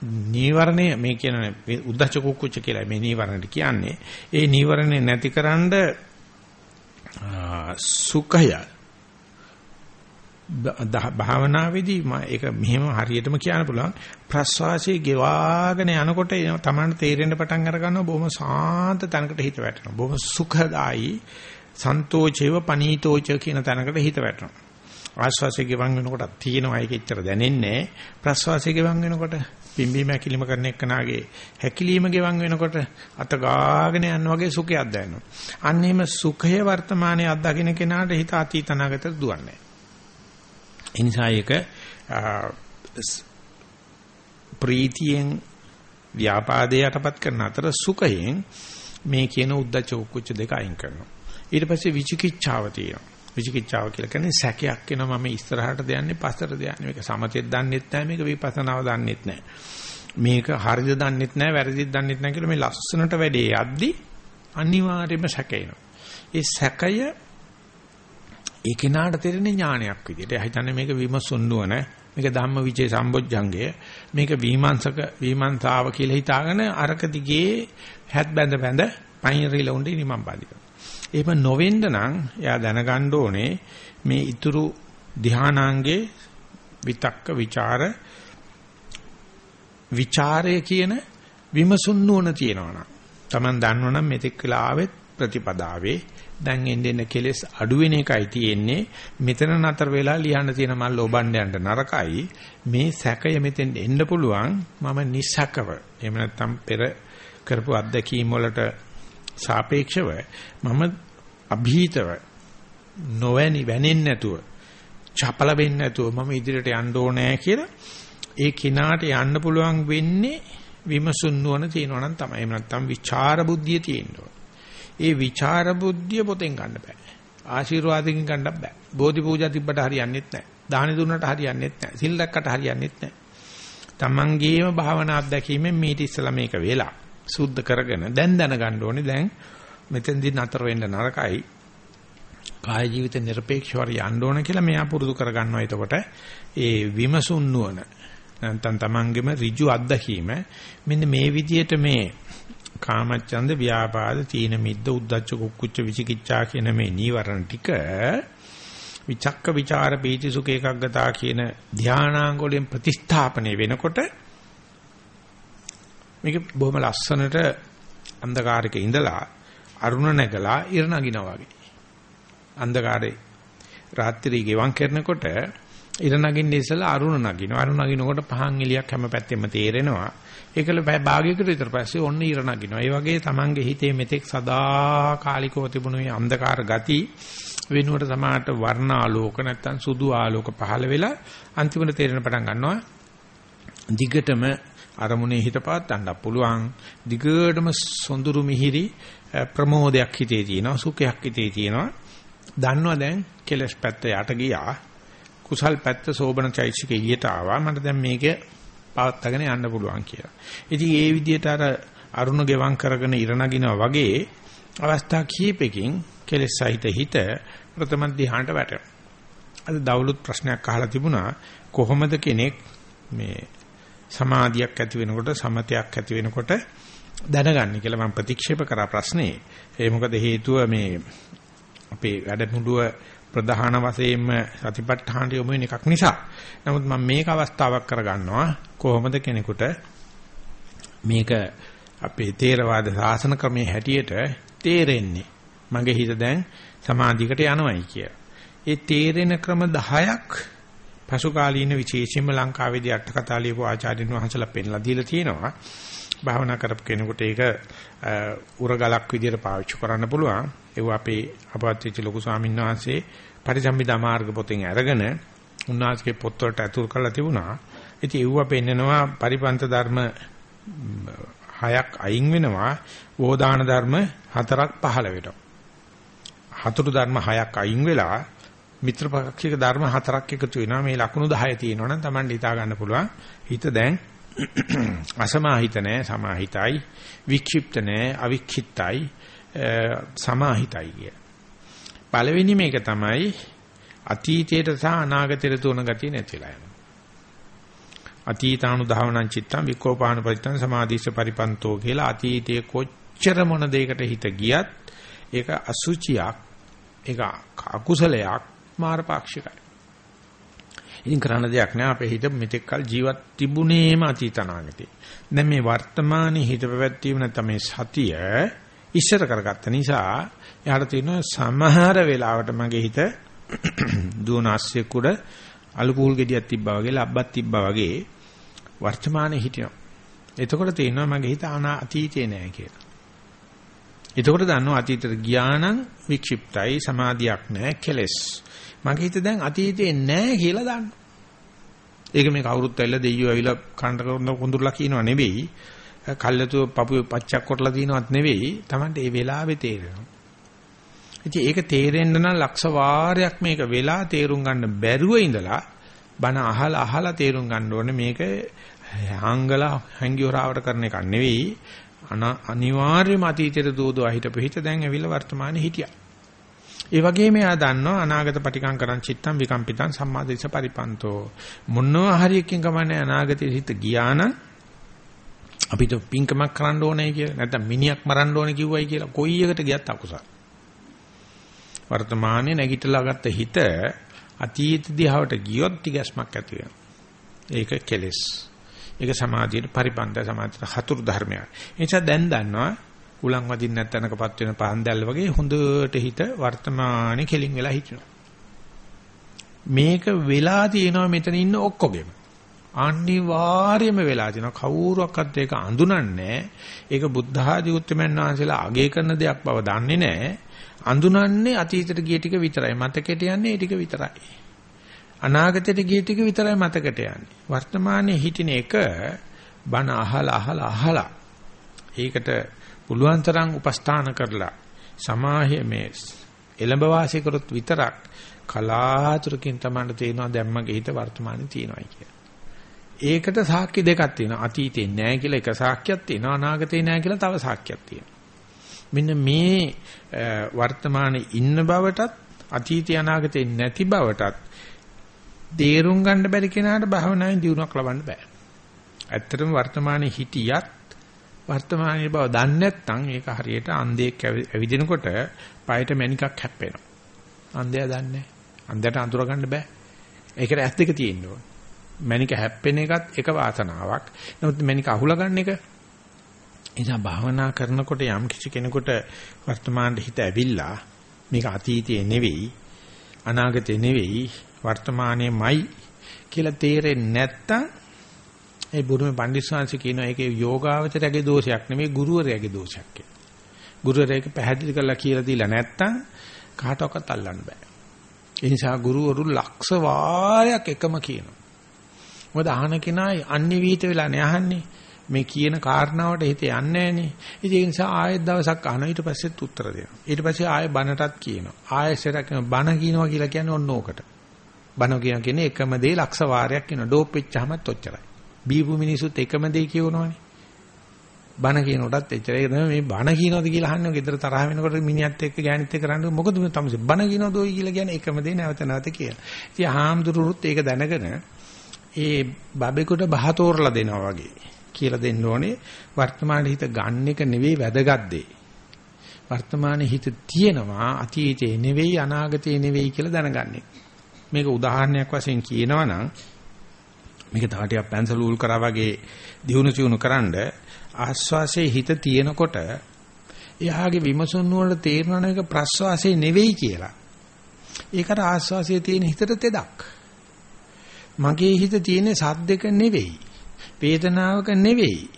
Speaker 1: නීවරණය මේ කියන උද්දච්ච කුක්කුච්ච කියලා මේ නීවරණට කියන්නේ. ඒ නීවරණය නැතිකරන්න සුඛය භාවනාවේදී ඒක මෙහෙම හරියටම කියන්න පුළුවන්. ප්‍රස්වාසයේ ගෙවාගෙන යනකොට තමන්ට තේරෙන්න පටන් අර ගන්නවා බොහොම සාන්ත තැනකට හිත වැටෙනවා. බොහොම සුඛදායි සන්තෝෂේව පනීතෝච කියන තැනකට හිත වැටෙනවා. ආස්වාසයේ ගෙවන් වෙනකොට තියෙනවා ඒක එච්චර දැනෙන්නේ. ප්‍රස්වාසයේ ගෙවන් වෙනකොට පිම්බීම හැකිලිම කරන එක්කනාගේ හැකිලිම ගෙවන් වෙනකොට අත ගාගෙන යන වගේ සුඛයක් දැනෙනවා. අන්න එහෙම සුඛය වර්තමානයේ අත්දකින්න කෙනාට හිත අතීත අනාගතයට දුවන්නේ. ඒ නිසා ඒක ප්‍රීතියෙන් ව්‍යාපාදේ යටපත් කරන අතර සුඛයෙන් මේ කියන උද්දච්ච කුච්ච දෙක අයින් කරනවා. ඊට පස්සේ විචිකිච්ඡාව තියෙනවා. විචිකිච්ඡාව කියලා කියන්නේ සැකයක් එනවා මම ඉස්සරහට දයන්නේ පස්සට දයන්නේ. මේක සමතෙත් දන්නෙත් නැහැ මේක විපස්සනාව දන්නෙත් නැහැ. මේක හරිද දන්නෙත් නැහැ වැරදිද දන්නෙත් නැහැ කියලා මේ ලස්සනට වැඩේ යද්දි අනිවාර්යයෙන්ම සැකේනවා. ඒ සැකය ඒ කෙනාට තේරෙන ඥානයක් විදියට. හිතන්නේ මේක විමසුන්නුවන, මේක ධම්මවිචේ සම්බොජ්ජංගය, මේක විමංශක විමංතාව කියලා හිතාගෙන අරක දිගේ හැත් බැඳ බැඳ පයින්රිලා උන්නේ නිමම් බාදික. එහෙම නොවෙන්න නම් එයා දැනගන්න ඕනේ මේ ඉතුරු ධානාංගේ විතක්ක ਵਿਚාර ਵਿਚාරය කියන විමසුන් නුවණ තියෙනවනම් Taman දන්නවනම් මෙතෙක් වෙලා ආවෙත් ප්‍රතිපදාවේ දැන් එන්නේ කෙලස් අඩු වෙන එකයි තියෙන්නේ මෙතන නතර වෙලා ලියන්න තියෙන මල් ඔබන්න යන්න නරකයි මේ සැකය මෙතෙන් එන්න පුළුවන් මම නිසකව එහෙම නැත්නම් පෙර කරපු අත්දැකීම් වලට සාපේක්ෂව මම અભීතව නොවැනි වැනෙන්නේ නැතුව චපල වෙන්නේ නැතුව මම ඉදිරියට යන්න ඕනේ කියලා ඒ කිනාට යන්න පුළුවන් වෙන්නේ විමසුන් නුවණ තියෙනවා නම් තමයි. එහෙම නැත්නම් විචාර බුද්ධිය තියෙනවා. ඒ විචාර බුද්ධිය පොතෙන් ගන්න බෑ. ආශිර්වාදයෙන් ගන්න බෑ. බෝධි පූජා තිබ්බට හරියන්නේ නැහැ. දානි දුන්නට හරියන්නේ නැහැ. සිල් දැක්කට හරියන්නේ නැහැ. තමන්ගේම භාවනා අත්දැකීමෙන් මීට ඉස්සලා මේක වෙලා සුද්ධ කරගෙන දැන් දැනගන්න ඕනේ දැන් මෙතෙන්දී නතර වෙන්න නරකයි. කාය ජීවිත নিরপেক্ষව යන්න ඕන කියලා මෙයා පුරුදු කරගන්නවා. එතකොට ඒ විමසුන් නුවණ නැත්නම් තමන්ගේම ඍජු අත්දැකීම මෙන්න මේ විදියට මේ කාමච්ඡන්ද ව්‍යාපාද තීන මිද්ද උද්ධච්ච කුක්කුච්ච විචිකිච්ඡා කියන මේ නීවරණ ටික විචක්ක ਵਿਚාර පීති සුඛ ඒකග්ගතා කියන ධානාංග වලින් ප්‍රතිස්ථාපනය වෙනකොට මේක බොහොම ලස්සනට අන්ධකාරයක ඉඳලා අරුණ නැගලා ඉර නගිනවා වගේ. අන්ධකාරේ රාත්‍රී ගෙවන් කරනකොට ඉර නගින්න ඉස්සලා අරුණ නගිනවා. අරුණ නගිනකොට පහන් එලියක් හැම පැත්තෙම තේරෙනවා. ඒකල භාගයකට විතර පස්සේ ඔන්න ඉර නගිනවා. ඒ වගේ Tamange හිතේ මෙතෙක් සදා කාලිකව තිබුණු මේ අන්ධකාර ගති වෙනුවට සමාට වර්ණ ආලෝක නැත්තම් සුදු ආලෝක පහළ වෙලා අන්තිමට තේරෙන පටන් ගන්නවා. දිගටම අරමුණේ හිත පාත්තන්න පුළුවන්. දිගටම සොඳුරු මිහිරි ප්‍රමෝදයක් හිතේ තියෙනවා. සුඛයක් හිතේ තියෙනවා. දන්නවා දැන් කෙලස් පැත්ත යට ගියා. කුසල් පැත්ත සෝබන චෛසික එළියට ආවා. මට දැන් මේක පවත්වාගෙන යන්න පුළුවන් කියලා. ඉතින් ඒ විදිහට අර අරුණ ගෙවම් කරගෙන ඉර නගිනවා වගේ අවස්ථා කීපකින් කෙලෙස් සහිත හිත ප්‍රථම ධ්‍යානට වැටෙනවා. අද දවලුත් ප්‍රශ්නයක් අහලා තිබුණා කොහොමද කෙනෙක් මේ සමාධියක් ඇති වෙනකොට සමතයක් ඇති වෙනකොට දැනගන්නේ කියලා මම ප්‍රතික්ෂේප කරා ප්‍රශ්නේ. ඒ මොකද හේතුව මේ අපේ වැඩමුළුව ප්‍රධාන වශයෙන්ම සතිපට්ඨානට යොමු වෙන එකක් නිසා. නමුත් මම මේක අවස්ථාවක් කරගන්නවා කොහොමද කෙනෙකුට මේක අපේ තේරවාද සාසන ක්‍රමයේ හැටියට තේරෙන්නේ. මගේ හිත දැන් සමාධියකට යනවායි කිය. ඒ තේරෙන ක්‍රම 10ක් පසුකාලීන විශේෂයෙන්ම ලංකාවේදී අට කතා ලියපු ආචාර්යන් වහන්සේලා පෙන්ලා දීලා තියෙනවා. භාවනා කරපු කෙනෙකුට ඒක උරගලක් විදියට පාවිච්චි කරන්න පුළුවන්. ඒව අපේ අපවත් වෙච්ච ලොකු ස්වාමීන් වහන්සේ පරිසම්බිදා මාර්ග පොතෙන් අරගෙන උන්වහන්සේගේ පොත්වලට අතුල් කරලා තිබුණා. ඉතින් ඒව පෙන්නනවා පරිපන්ත ධර්ම හයක් අයින් වෙනවා වෝදාන ධර්ම හතරක් පහළ වෙනවා. හතුරු ධර්ම හයක් අයින් වෙලා මිත්‍රපක්ෂික ධර්ම හතරක් එකතු වෙනවා. මේ ලකුණු 10 තියෙනවා නම් Taman හිතා ගන්න පුළුවන්. හිත දැන් අසමාහිත නැහැ, සමාහිතයි, වික්ෂිප්ත නැහැ, අවික්ෂිප්තයි, සමාහිතයි කිය. පළවෙනි මේක තමයි අතීතයට සහ අනාගතයට තුන ගතිය නැතිලා යනවා. අතීතානු ධාවනං චිත්තං විකෝපාන පරිත්තං සමාධිස්ස පරිපන්තෝ කියලා අතීතයේ කොච්චර මොන දෙයකට හිත ගියත් ඒක අසුචියක් ඒක අකුසලයක් මාරපාක්ෂිකයි. ඉතින් කරන්න දෙයක් නෑ අපේ හිත මෙතෙක් කල ජීවත් තිබුණේම අතීතනාගතේ. දැන් මේ වර්තමානයේ හිත පැවැත්වීම නැත්නම් මේ සතිය ඉස්සර කරගත්ත නිසා එයාට තියෙනවා සමහර වෙලාවට මගේ හිත දුවනාස්සිය කුඩ අලු පුහුල් ගෙඩියක් තිබ්බා වගේ ලබ්බක් තිබ්බා වගේ වර්තමානයේ හිටිනවා. එතකොට තේරෙනවා මගේ හිත අතීතේ නෑ කියලා. එතකොට දන්නවා අතීතයට ගියා නම් වික්ෂිප්තයි සමාධියක් නෑ කෙලස්. මගේ හිත දැන් අතීතේ නෑ කියලා දන්නවා. ඒක මේ කවුරුත් ඇවිල්ලා දෙයියෝ ඇවිල්ලා කණ්ඩ කරන කුඳුරලා කියනවා නෙවෙයි. කල්යතු පපුවේ පච්චක් කොටලා දිනවත් නෙවෙයි. Tamante ඒ වෙලාවේ තේරෙනවා. ඉතින් ඒක තේරෙන්න නම් ලක්ෂ වාරයක් මේක වෙලා තේරුම් ගන්න බැරුව ඉඳලා බණ අහලා අහලා තේරුම් ගන්න ඕනේ මේක හංගලා හැංගියෝරාවට කරන එකක් නෙවෙයි අනිවාර්යයෙන්ම අතීතයට දෝදෝ හිටපු හිත දැන් ඇවිල්ලා වර්තමානයේ හිටියා. ඒ වගේම එයා දන්නවා අනාගත පටිකං කරන් චිත්තම් විකම්පිතං සම්මාදිස පරිපන්තෝ මොනවා හරි එකකින් කමන්නේ අනාගතයේ හිත ගියා නම් අපිට පින්කමක් කරන්න ඕනේ කියලා නැත්නම් මිනිහක් මරන්න ඕනේ කිව්වයි කියලා කොයි එකට ගියත් අකුසල. වර්තමානයේ නැගිටලා ගත්ත හිත අතීත දිහාවට ගියොත් තිගැස්මක් ඇති වෙනවා. ඒක කෙලෙස්. ඒක සමාධියට පරිපන්ද සමාධියට හතුරු ධර්මයක්. ඒ නිසා දැන් දන්නවා උලන් වදින්න නැත්නම්කපත් වෙන පහන් දැල්ල වගේ හොඳට හිත වර්තමානයේ කෙලින් වෙලා හිටිනවා. මේක වෙලා තියෙනවා මෙතන ඉන්න ඔක්කොගෙම. අනිවාර්යයෙන්ම වෙලා තියෙනවා කවුරුවක්වත් ඒක අඳුනන්නේ ඒක බුද්ධ ආදී උත්තරමයන් වහන්සේලා අගය කරන දෙයක් බව දන්නේ නැහැ අඳුනන්නේ අතීතයට ගිය ටික විතරයි මතකයට යන්නේ ඒ ටික විතරයි අනාගතයට ගිය ටික විතරයි මතකයට යන්නේ. වර්තමානයේ හිටින එක බණ අහලා අහලා අහලා ඒකට පුළුවන් තරම් උපස්ථාන කරලා සමාහය මේ එළඹ වාසය කරොත් විතරක් කලාතුරකින් තමයි තේරෙනවා දැම්මගේ හිත වර්තමානයේ තියෙනවායි කියලා. ඒකට සාක්ෂි දෙකක් තියෙනවා. අතීතේ නැහැ කියලා එක සාක්ෂියක් තියෙනවා. අනාගතේ නැහැ කියලා තව සාක්ෂියක් තියෙනවා. මෙන්න මේ වර්තමානයේ ඉන්න බවටත් අතීතය අනාගතේ නැති බවටත් තේරුම් ගන්න බැරි කෙනාට භාවනාවෙන් දියුණුවක් ලබන්න බෑ. ඇත්තටම වර්තමානයේ හිටියත් වර්තමානයේ බව දන්නේ නැත්නම් ඒක හරියට අන්ධයෙක් ඇවිදිනකොට পায়ට මණිකක් හැප්පෙනවා. අන්ධයා දන්නේ අන්ධයට අඳුර ගන්න බෑ. ඒකට ඇස් දෙක තියෙන්න ඕන. මණික හැප්පෙන එකත් එක වාසනාවක්. නමුත් මණික අහුලා ගන්න එක එනිසා භාවනා කරනකොට යම් කිසි කෙනෙකුට වර්තමානයේ හිත ඇවිල්ලා මේක අතීතයේ නෙවෙයි අනාගතේ නෙවෙයි වර්තමානයේමයි කියලා තේරෙන්නේ නැත්තම් ඒ බුදුමේ පඬිස්සංශ කියනවා ඒකේ යෝගාවචරයේ දෝෂයක් නෙමෙයි ගුරුවරයාගේ දෝෂයක් කියලා. ගුරුවරයෙක් පැහැදිලි කරලා කියලා දීලා නැත්තම් කාටවත් අල්ලන්න බෑ. ඒ නිසා ගුරුවරු ලක්ෂ වාරයක් එකම කියනවා. මොකද අහන කෙනා අන්‍ය විහිිත වෙලා නේ අහන්නේ. මේ කියන කාරණාවට හිත යන්නේ නැහනේ. ඉතින් ඒ නිසා ආයෙත් දවසක් අහනවා ඊට පස්සෙත් උත්තර දෙනවා. ඊට පස්සේ ආයෙ බනටත් කියනවා. ආයෙ සරක් බන කියනවා කියලා කියන්නේ ඔන්න ඕකට. බන කියන කියන්නේ එකම දේ ලක්ෂ වාරයක් කියන ඩෝප් වෙච්චාමත් ඔච්චරයි. බීපු මිනිසුත් එකම දේ කියනවනේ. බන කියනකොටත් එච්චරයි. ඒක තමයි මේ බන කියනවද කියලා අහන්නේ. ගෙදර තරහ වෙනකොට මිනිහත් එක්ක ගෑනිත් එක්ක කරන්නේ මොකද මේ තමයි බන කියනවද ඔය කියලා කියන්නේ එකම දේ නැවත නැවත කියලා. ඉතින් හාමුදුරුවොත් ඒක දැනගෙන ඒ බබෙකුට බහ තෝරලා දෙනවා වගේ කියලා දෙන්න ඕනේ. වර්තමාන හිත ගන්න එක නෙවෙයි වැදගත් දේ. වර්තමානයේ හිත තියෙනවා අතීතේ නෙවෙයි අනාගතේ නෙවෙයි කියලා දැනගන්නේ. මේක උදාහරණයක් වශයෙන් කියනවා නම් මේක තව ටිකක් පැන්සල් ඌල් කරා වගේ දියුණු චුණු කරන්ඩ ආස්වාසේ හිත තියෙනකොට එයාගේ විමසුන් වල තේරෙන එක ප්‍රස්වාසේ නෙවෙයි කියලා. ඒකට ආස්වාසේ තියෙන හිතට තෙදක්. මගේ හිත තියෙන සද්දක නෙවෙයි. වේදනාවක නෙවෙයි.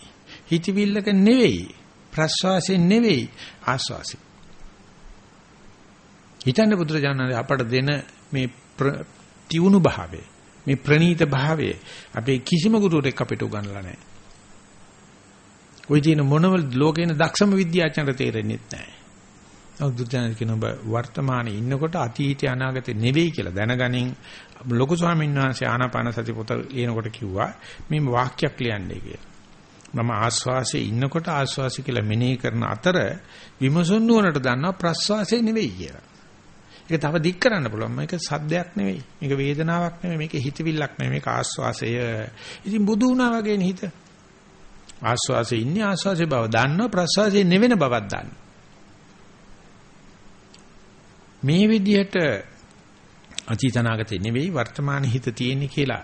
Speaker 1: හිතවිල්ලක නෙවෙයි. ප්‍රස්වාසේ නෙවෙයි ආස්වාසේ. හිතන්න බුදුරජාණන් අපට දෙන මේ තියුණු භාවය මේ ප්‍රනීත භාවය අපේ කිසිම ගුරුවරෙක් අපිට උගන්වලා නැහැ. ওই දින මොනවල ලෝකේන දක්ෂම විද්‍යාඥයන්ට තේරෙන්නේ නැහැ. අවුදුජාන කියන ඔබ වර්තමානයේ ඉන්නකොට අතීතය අනාගතය නෙවෙයි කියලා දැනගනින් ලොකු ස්වාමීන් වහන්සේ ආනාපාන සති පොත ලියනකොට කිව්වා මේ වාක්‍යයක් ලියන්නේ කියලා. මම ආස්වාසයේ ඉන්නකොට ආස්වාසය කියලා මෙනෙහි කරන අතර විමසුන් නුවණට දන්නවා ප්‍රස්වාසය නෙවෙයි කියලා. ඒක තව දික් කරන්න පුළුවන්. මේක සද්දයක් නෙවෙයි. මේක වේදනාවක් නෙවෙයි. මේක හිතවිල්ලක් නෙවෙයි. මේක ආස්වාසය. ඉතින් බුදු වුණා වගේනේ හිත. ආස්වාසයේ ඉන්නේ ආස්වාසයේ බව දන්නවා ප්‍රස්වාසයේ නෙවෙන බවක් දන්නවා. මේ විදිහට අතීතනාගතේ නෙවෙයි වර්තමාන හිත තියෙන්නේ කියලා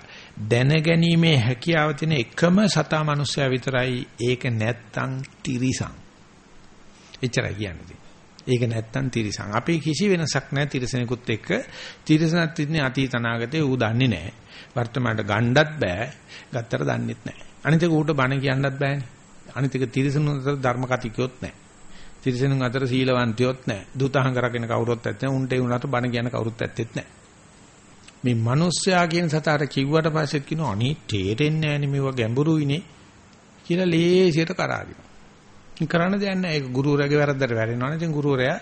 Speaker 1: දැනගැනීමේ හැකියාව තියෙන එකම සතා මනුස්සයා විතරයි ඒක නැත්තම් තිරිසන්. එච්චරයි කියන්නේ. ඒක නැත්තම් තිරිසන්. අපේ කිසි වෙනසක් නැහැ තිරිසනෙකුත් එක්ක. තිරිසනත් ඉන්නේ අතීතනාගතේ ඌ දන්නේ නැහැ. වර්තමානට ගණ්ඩත් බෑ. ගත්තට දන්නෙත් නැහැ. අනිත් එක ඌට බණ කියන්නත් බෑනේ. අනිත් එක තිරිසනුන්ට ධර්ම කතිකයොත් නැහැ. තිරිසනුන් අතර සීලවන්තයොත් නැහැ. දුතහංග රකින්න කවුරුත් නැත්නම් උන්ට ඒ උනට බණ කියන කවුරුත් ඇත්තෙත් නැහැ. මේ මිනිස්සයා කියන සතාට කිව්වට පස්සෙත් කියනවා අනේ තේරෙන්නේ නැහැ නේ මේවා ගැඹුරුයිනේ කියලා ලේසියට කරාදිනවා. කරන්න දෙයක් නැහැ. ඒක ගුරුවරයාගේ වැරද්දට වැරෙනවනේ. ඉතින් ගුරුවරයා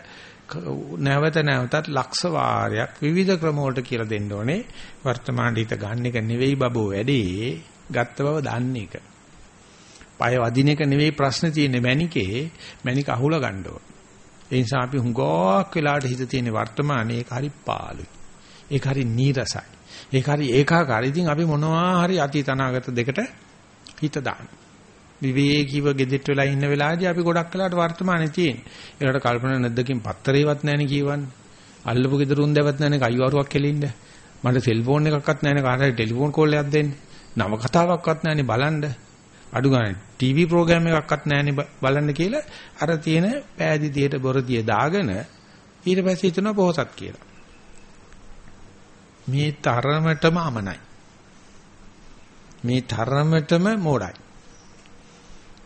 Speaker 1: නැවත නැවතත් ලක්ෂ වාරයක් විවිධ ක්‍රම වලට කියලා දෙන්න ඕනේ. වර්තමාන හිත ගන්න එක නෙවෙයි බබෝ වැඩේ. ගත්ත බව දන්නේ එක. පය වදින එක නෙවෙයි ප්‍රශ්නේ තියෙන්නේ මැනිකේ. මැනික අහුලා ගන්න ඕන. ඒ නිසා අපි හුඟක් වෙලාවට හිත තියෙන වර්තමානයේ ඒක හරි පාළුයි. ඒක හරි නීරසයි. ඒක හරි ඒකාකාරයි. ඉතින් අපි මොනවා හරි අතීත අනාගත දෙකට හිත දාන. විවේකීව gedit වෙලා ඉන්න වෙලාවදී අපි ගොඩක් වෙලාවට වර්තමානයේ තියෙන. ඒකට කල්පනා නැද්දකින් පත්තරේවත් නැණි කියවන්නේ. අල්ලපු ගෙදරුන් දැවත් නැණි කයිවරුවක් කෙලින්න. මට සෙල්ෆෝන් එකක්වත් නැණි කාටද ටෙලිෆෝන් කෝල් එකක් දෙන්න. නව කතාවක්වත් නැණි බලන්න. අඩු ගන්න ටීවී ප්‍රෝග්‍රෑම් එකක්වත් නැණි බලන්න කියලා අර තියෙන පෑදිදියට බොරදිය දාගෙන ඊට පස්සේ හිතනවා පොහසත් කියලා. මේ තරමටම අමනයි. මේ තරමටම මෝඩයි.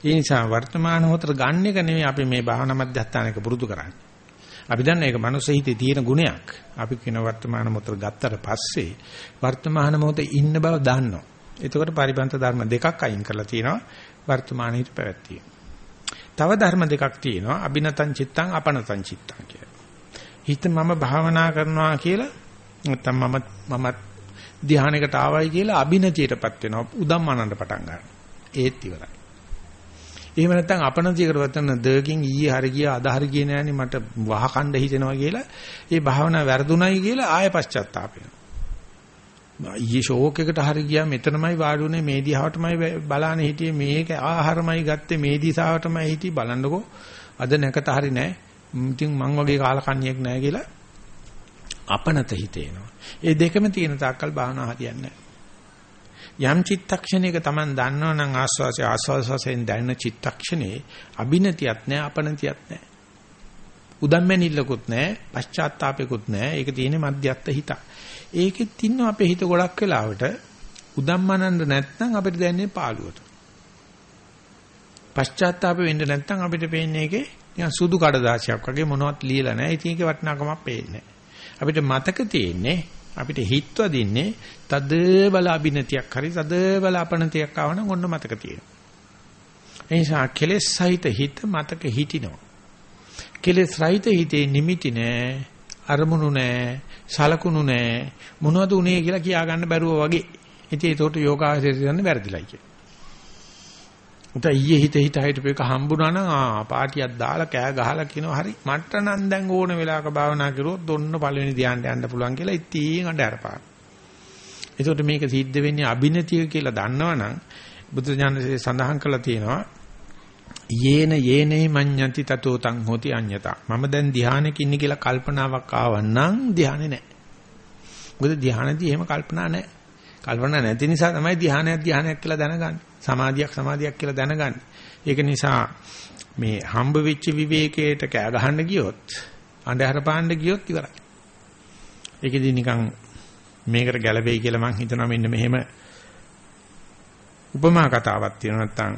Speaker 1: ඒ නිසා වර්තමාන මොහොතට ගන්න එක නෙමෙයි අපි මේ භාවනා මධ්‍යස්ථානයක පුරුදු කරන්නේ. අපි දන්නේ ඒක මනුස්ස හිතේ තියෙන ගුණයක්. අපි කියන වර්තමාන මොහොතට ගත්තට පස්සේ වර්තමාන මොහොතේ ඉන්න බව දන්නවා. එතකොට පරිබන්ත ධර්ම දෙකක් අයින් කරලා තියෙනවා වර්තමාන හිත පැවැත්තිය. තව ධර්ම දෙකක් තියෙනවා අබිනතං චිත්තං අපනතං චිත්තං කියලා. හිත මම භාවනා කරනවා කියලා නැත්තම් මම මම ධානයකට ආවයි කියලා අබිනතියටපත් වෙනවා උදම්මනන්න පටන් ගන්නවා ඒත් ඉවරයි එහෙම නැත්නම් අපනතියකට වතන දකින් ඊයේ හරි ගියා අද හරි ගියේ නෑනේ මට වහකණ්ඩ හිතෙනවා කියලා. ඒ භාවනාව වැරදුණයි කියලා ආය පශ්චාත්තාප වෙනවා ඊයේ ෂෝක් එකට හරි ගියා මෙතනමයි වාඩි උනේ මේ දිහාවටමයි බලාන හිටියේ මේක ආහාරමයි ගත්තේ මේ දිශාවටමයි හිටියේ බලන්නකෝ. අද නැකත හරි නෑ. ඉතින් මං වගේ කාලකන්ණියෙක් නෑ කියලා අපනත හිතේනවා. ඒ දෙකම තියෙන තාක්කල් භාවනා හරියන්නේ යම් චිත්තක්ෂණයක Taman දන්නවනම් ආස්වාසය ආස්වාසයෙන් දැනෙන චිත්තක්ෂණේ අබිනතියක් නැහැ අපනතියක් නැහැ. උදම්මැනිල්ලකුත් නැහැ පශ්චාත්තාපයකුත් නැහැ. ඒක තියෙන්නේ මධ්‍යස්ත හිත. ඒකෙත් ඉන්න අපේ හිත ගොඩක් වෙලාවට උදම්මනන්න නැත්නම් අපිට දැනෙන්නේ පාළුවට. පශ්චාත්තාප වෙන්න නැත්නම් අපිට පේන්නේ ඒකේ නිකන් සුදු කඩදාසියක් වගේ මොනවත් ලියලා නැහැ. ඉතින් ඒකේ වටිනාකමක් පේන්නේ අපිට මතක තියෙන්නේ අපිට හිතවදින්නේ තද බල අබිනතියක් හරි තද බල අපනතියක් ආවනම් ඔන්න මතක තියෙනවා. ඒ නිසා කෙලෙස් සහිත හිත මතක හිටිනවා. කෙලෙස් රහිත හිතේ නිමිති නෑ, අරමුණු නෑ, සලකුණු නෑ, මොනවද උනේ කියලා කියා ගන්න බැරුව වගේ. ඉතින් ඒකට යෝගාචරය කරන්න වැරදිලයි කියලා. උත ඊයේ හිත හිත හිටපු එක හම්බුනා නම් ආ පාටියක් දාලා කෑ ගහලා කියනවා හරි මට නම් දැන් ඕන වෙලාවක භාවනා කරුවොත් දොන්න පළවෙනි ධ්‍යානට යන්න පුළුවන් කියලා ඉතින් අඬ අරපාන. ඒකට මේක සිද්ධ වෙන්නේ අබිනතිය කියලා දන්නවනම් බුදුඥානසේ සඳහන් කළා තියෙනවා යේන යේනේ මඤ්ඤන්ති තතෝ තං හෝති අඤ්ඤතා. මම දැන් ධ්‍යානෙක ඉන්නේ කියලා කල්පනාවක් ආවනම් ධ්‍යානෙ නැහැ. මොකද ධ්‍යානදී එහෙම කල්පනා නැහැ. කල්පනා නැති නිසා තමයි ධ්‍යානයක් ධ්‍යානයක් කියලා දැනගන්නේ. සමාධියක් සමාධියක් කියලා දැනගන්නේ. ඒක නිසා මේ හම්බ වෙච්ච විවේකයට කෑ ගහන්න ගියොත් අන්ධහර පාන්න ගියොත් ඉවරයි. ඒකෙදි නිකන් මේකට ගැළපෙයි කියලා මම හිතනවා මෙන්න මෙහෙම උපමා කතාවක් තියෙනවා නැත්තම්